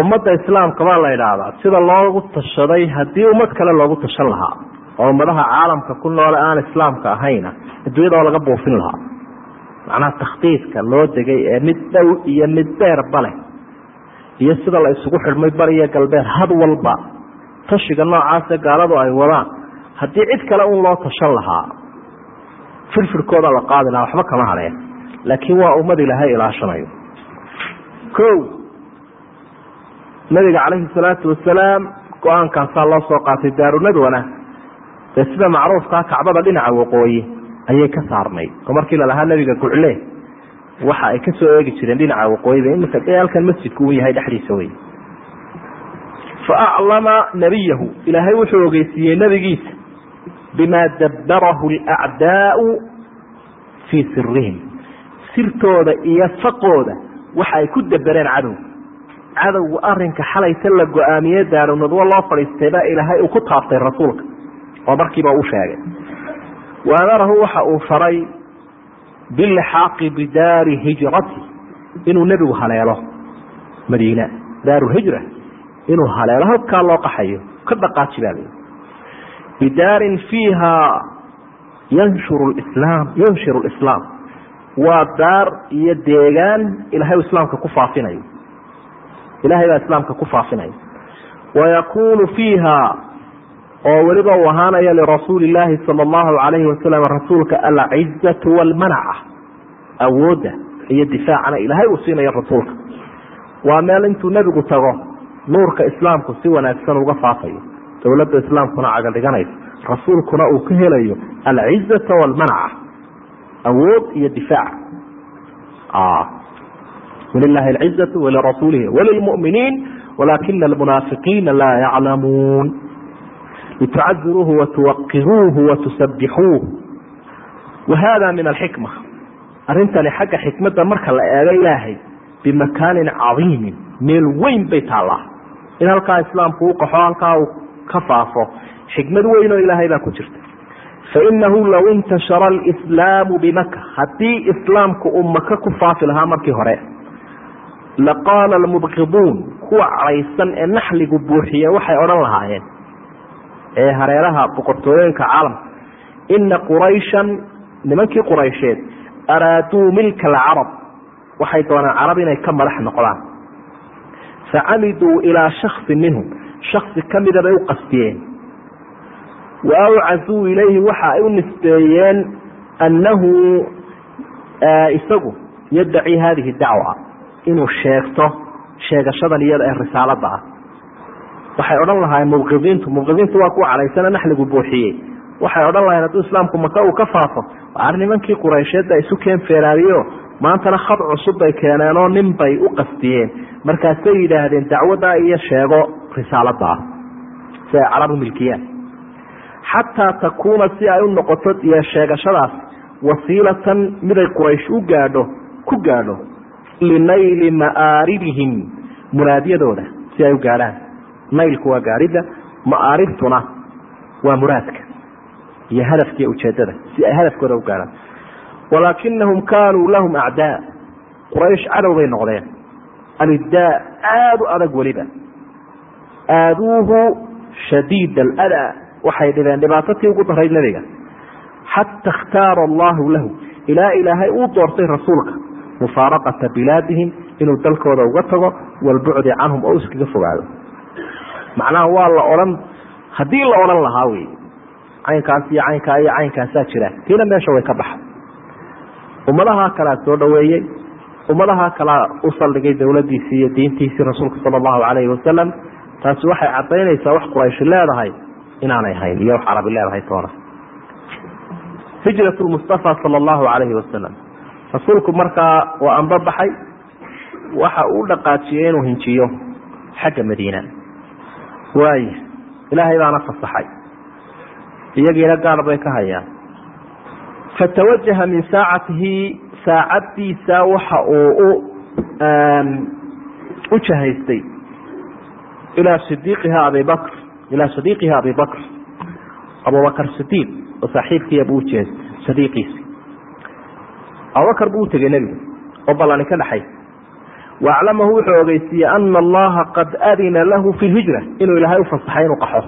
S2: ummadda islaamka baa la idhaahdaa sida loogu tashaday haddii ummad kale loogu tashan lahaa oo ummadaha caalamka ku noole aan islaamka ahayna adduunyada oo laga buufin lahaa. Macnaha takhdiidka loo degay ee mid dhow iyo mid dheerba leh. Iyo sida la isugu xidhmay bariyo galbeed had walba tashiga noocaase gaaladu ay wadaan. Haddii cid kale un loo tashan lahaa firfirkooda la qaadi lahaa waxba kama hadheen laakiin waa ummad ilaahay ilaashanayo. O nabiga calayhi salaatu wasalaam go'aankaasaa loo soo qaatay daarunadwana dee sida macruufkaa kacbada dhinaca waqooyi ayay ka saarnay. Oo markii lalahaa nabiga gucle waxa ay ka soo eegi jireen dhinaca waqooyiba imika dee halkan masjidku uu yahay dhexdiisa wey fa aclama nabiyahu ilaahay wuxuu ogeysiiyey nabigiisa bima dabbarahu alacdaau fii sirihim sirtooda iyo faqooda waxa ay ku dabereen cadow. Cadowgu arinka xalayta la go'aamiye daarunadwo loo fadhiistay baa ilaahay uu ku taaftay rasuulka oo markiiba u sheegay. Wa amarahu waxa uu faray bilixaaqi bidaari hijrati inuu nebigu haleelo madiina. Daaru hijra inuu haleelo halkaa loo qaxayo ka dhaqaaji baa layihi bidaarin fiiha yanshuru islaam yunshiru lislaam waa daar iyo deegaan ilahay islaamka ku faafinayo. Ilahay baa islaamka ku faafinayo. Wayakunu fiiha oo weliba uu ahaanaya lirasuuli illaahi sala allahu calayhi wasalam rasuulka alcizatu walmanaca awoodda iyo difaacana ilaahay uu siinayo rasuulka. Waa meel intuu nebigu tago nuurka islaamku si wanaagsan uga faafayo dowladda islaamkuna cagadhiganayso rasuulkuna uu ka helayo alcizata walmanaca awood iyo difaac. Wlilahi alcizatu walirasuulihi walilmuminiin walaakina almunaafiqiina laa yaclamuun litucaziruuhu watuwaqiruuhu watusabixuuh wahada min alxikma arrintani xagga xikmadda marka la eego ilaahay bimakaanin cadiimin meel weyn bay taallaa in halkaa islaamku u qaxo halkaa uu ka faafo xikmad weyn oo ilaahay baa ku jirta fainahu low intashara alislaamu bimaka haddii islaamku uu maka ku faafi lahaa markii hore laqaala almubqiduun kuwa cadhaysan ee naxligu buuxiye waxay odhan lahaayeen ee hareeraha boqortooyooyinka caalamka ina qurayshan nimankii quraysheed araaduu milka alcarab waxay doonaan carab inay ka madax noqdaan. Facamiduu ilaa shaksi minhum. Shaksi ka mida bay u qastiyeen. Wa awcazuu ilayhi waxa ay u nisbeeyeen annahu isagu yaddaci hadihi dacwa. Inuu sheegto sheegashadan iyada ee risaalada ah waxay odhan lahaayeen mubqidiintu mubqidiintu waa kuwa calaysana naxligu buuxiyey. Waxay odhan lahayeen hadduu islaamku maka uu ka faafo ar nimankii quraysheedba isu keen feeraariyo maantana khad cusub bay keeneenoo nin bay u qastiyeen markaasay yidhaahdeen dacwaddaa iyo sheego risaalada ah. Si ay carab u milkiyaan xataa takuuna si ay u noqoto iyo sheegashadaas wasiilatan miday quraysh u gaadho ku gaadho linayli ma'aaribihim muraadyadooda si ay u gaadhaan naylku waa gaadhidda ma'aaribtuna waa muraadka iyo hadafkiiyo ujeedada si ay hadafkooda u gaadhaan walaakinahum kaanuu lahum acdaa. Quraysh cadow bay noqdeen. Aliddaa aada u adag weliba. Aaduuhu shadiid aladaa waxay dhibeen dhibaatatii ugu darayd nebiga. Xata اkhtaara allahu lahu ilaa ilaahay uu doortay rasuulka mufaaraqata bilaadihim inuu dalkooda uga tago walbucdi canhum oo iskaga fogaado macnaha waa la odhan haddii la odhan lahaa wey caynkaas iyo caynkaa iyo caynkaasaa jira tiina meesha way ka baxay ummadaha kalea soo dhaweeyey ummadaha kalea u saldhigay dowladiisii iyo diintiisii rasuulka sala allahu calayhi wasalam taasi waxay cadaynaysaa wax qurayshi leedahay inaanay hayn iyo wax carabi leedahay toona. Hijrat mustafa sala allahu calayhi wasalam rasuulku markaa waa anba baxay waxa uu dhaqaajiyey inuu hinjiyo xagga madiina waaya ilaahay baana fasaxay. Iyagiina gaar bay ka hayaan. Fatawajaha min saacatihi saacaddiisa waxa uu u jahaystay ilaa sidiiqiha abi bakr ilaa sadiiqiha abi bakr. Abubakr sidiiq oo saaxiibkiiya buu ujehaystay sadiiqiisi abubakar buu utegey nebigu oo ballani ka dhaxay waaclamahu wuxuu ogeysiiyey ana allaha qad adina lahu fi lhijra inuu ilaahay ufasaxay inuu qaxo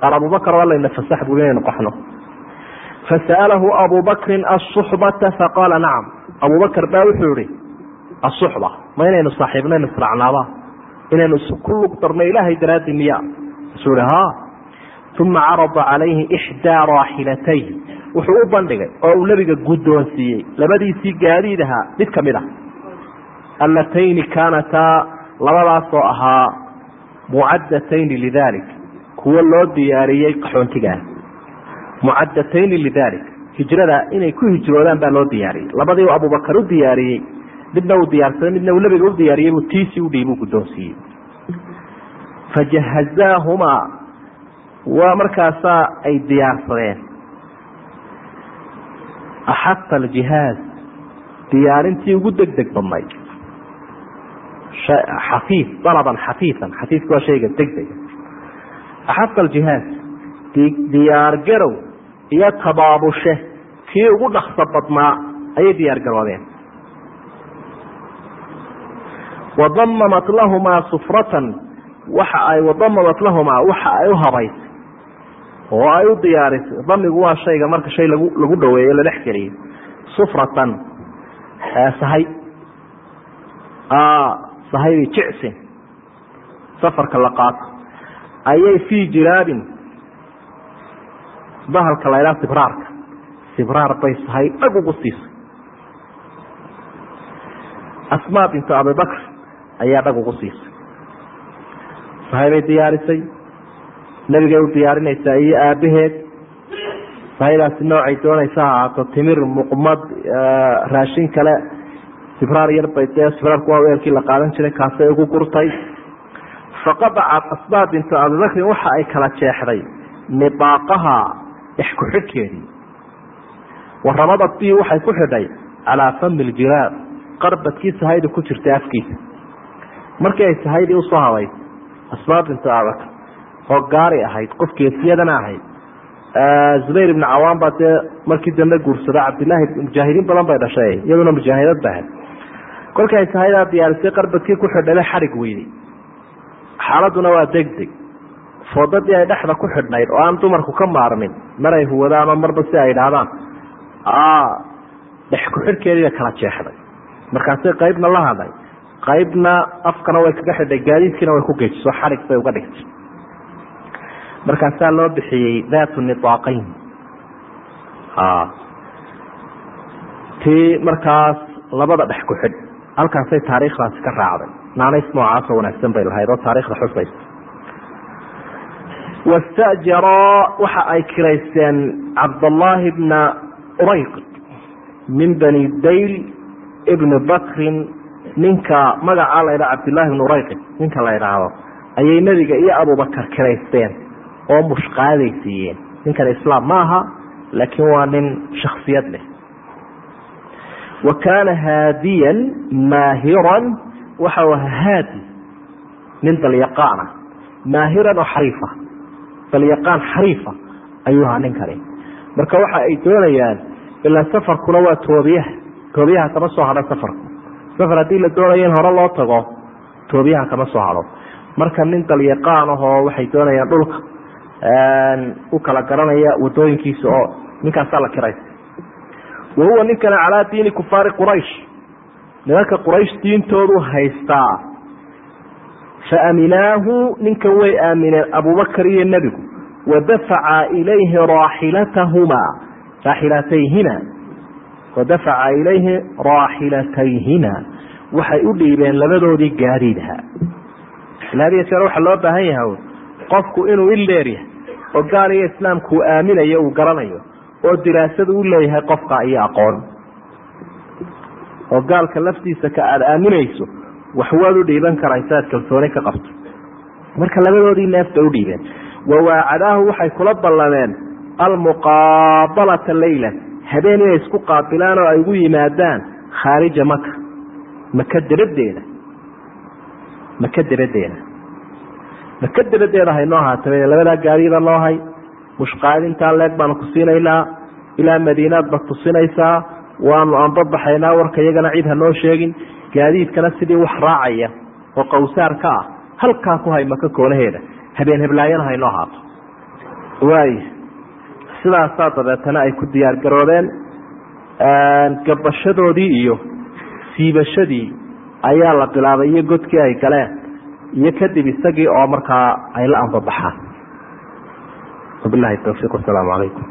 S2: qaar abubakar waa layna fasax bui inaynu qaxno fasa'alahu abu bakrin asuxbata faqaala nacam abubakar baa wuxuu ihi asuxba ma inaynu saaxiibnaynu israacnaaba inaynu ku lug darno ilaahay daraaddi miya isuu ihi ha uma carada calayhi ixdaa raaxilatay wuxuu u bandhigay oo uu nebiga guddoonsiiyey labadiisii gaadiid ahaa mid ka mid a allatayni kaanataa labadaasoo ahaa mucaddatayni lidalik kuwo loo diyaariyey qaxoontigaa mucaddatayni lidalik hijrada inay ku hijroodaan baa loo diyaariyey labadii u abubakar u diyaariyey midna uu diyaarsaday midna uu nebiga u diyaariyey buu tiisii udhiib uu guddoonsiiyey fajahazaahumaa waa markaasaa ay diyaarsadeen axata aljihaaz diyaarintii ugu deg deg badnayd xafiif dalaban xafiifan xafiifka waa shayga deg dega axata aljihaaz diyaar garow iyo tabaabushe kii ugu dhakso badnaa ayay diyaar garoodeen wadamamat lahumaa sufratan waxa ay wadamadat lahumaa waxa ay u habaysay oo ay u diyaarisay damigu waa shayga marka shay lagu lagu dhaweeyo la dhex geliyo sufratan sahay sahaybi jicsin safarka la qaato. Ayay fii jiraabin. Bahalka la ydhaha sibraarka. Sibraar bay sahay dhag ugu siisay. Asmaa bintu abibakr ayaa dhag ugu siisay. Sahay bay diyaarisay. Nebigay u diyaarinaysaa iyo aabaheed sahaydaasi noocay doonaysa ha ahaato timir muqmad raashin kale sibraar yar bay dee sibraarku waa weelkii la qaadan jiray kaasay ugu gurtay. Faqadacat asmaa bintu abibakrin waxa ay kala jeexday nidaaqaha dhex ku-xidhkeedii waramadat bi waxay ku xidhay calaa fami ljiraab qarbadkii sahayda ku jirtay afkiisa. Markii ay sahaydii u soo haday asmaa bintu abibakr oo gaari ahayd qof geesiyadana ahayd zubayr ibnu cawaan baa dee markii dambe guursada cabdilaahi mujaahidiin badan bay dhashay iyaduna mujaahidad ba ahayd kolkii ay sahaydaa diyaarisay qarbadkii ku xidhada xadhig weyday xaaladuna waa deg deg foodadii ay dhexda ku xidhnayd oo aan dumarku ka maarmin mar ay huwadaan oo marba si ay idhaahdaan dhex ku-xidhkeediiba kala jeexday. Markaasay qaybna la hadlay. Qaybna afkana way kaga xidhay gaadiidkiina way ku gejiso xadhig bay uga dhigtay. Markaasaa loo bixiyey daatu nidaaqayn tii markaas labada dhex ku xidh halkaasay taariikhdaasi ka raacday. Naanays noocaasoo wanaagsan bay lahayd oo taarikhda xusaysa wastajaraa waxa ay kiraysteen cabdallaahi bna urayq min bani dayl ibni bakrin ninka magacaa la ydhaha cabdillahi bn urayqi ninka la ydhaahdo ayay nebiga iyo abubakar kiraysteen oo mushqaaday siiyeen ninkan islaam ma aha laakiin waa nin shaksiyad leh wa kaana haadiyan maahiran waxau ahaa haadi nin dalyaqaana maahiran oo xariifa dalyaqaan xariifa ayuu ahaa ninkani marka waxa ay doonayaan ilaa safarkuna waa toobiyaha toobiyaha kama soo hadho safarku safar haddii la doonayo in hore loo tago toobiyaha kama soo hadho marka nin dalyaqaan ahoo waxay doonayaan dhulka u kala garanaya wadooyinkiisa oo ninkaasaa la kiraysa wa huwa ninkana calaa diini kufaari quraysh nimanka quraysh diintoodu haystaa fa aminaahu ninkan way aamineen abubakar iyo nebigu wadafaca ilayhi raaxilatahumaa raaxilatayhima wadafaca ilayhi raaxilatayhima waxay u dhiibeen labadoodii gaadiidha ila jeer waxaa loo baahan yahay qofku inuu il leeryahay oo gaal iyo islaamku uu aaminayo uu garanayo oo diraasadu u leeyahay qofka iyo aqoon. oo gaalka laftiisa ka aada aaminayso waxwaad u dhiiban karaysa aad kalsooni ka qabto. marka labadoodii neef bay u dhiibeen. wawaacadaahu waxay kula ballameen almuqaabalata leyla habeen inay isku qaabilaan oo ay ugu yimaadaan khaarija maka maka deradeeda maka deradeeda maka deradeeda haynoo haataba labadaa gaariyada noo hay mushqaadintaa leeg baanu ku siinaynaa ilaa madiinaad baad tusinaysaa waanu anbabaxaynaa warka iyagana cid hanoo sheegin. Gaadiidkana sidii wax raacaya oo qawsaar ka ah halkaa ku hay maka koonaheeda. Habeen heblaayana haynoo haato waay sidaasaa dabeetana ay ku diyaar garoobeen. Gabashadoodii iyo siibashadii ayaa la bilaabay iyo godkii ay galeen. Iyo kadib isagii oo markaa ay la anbabaxaan wabilahi towfiiq wasalaamu calaykum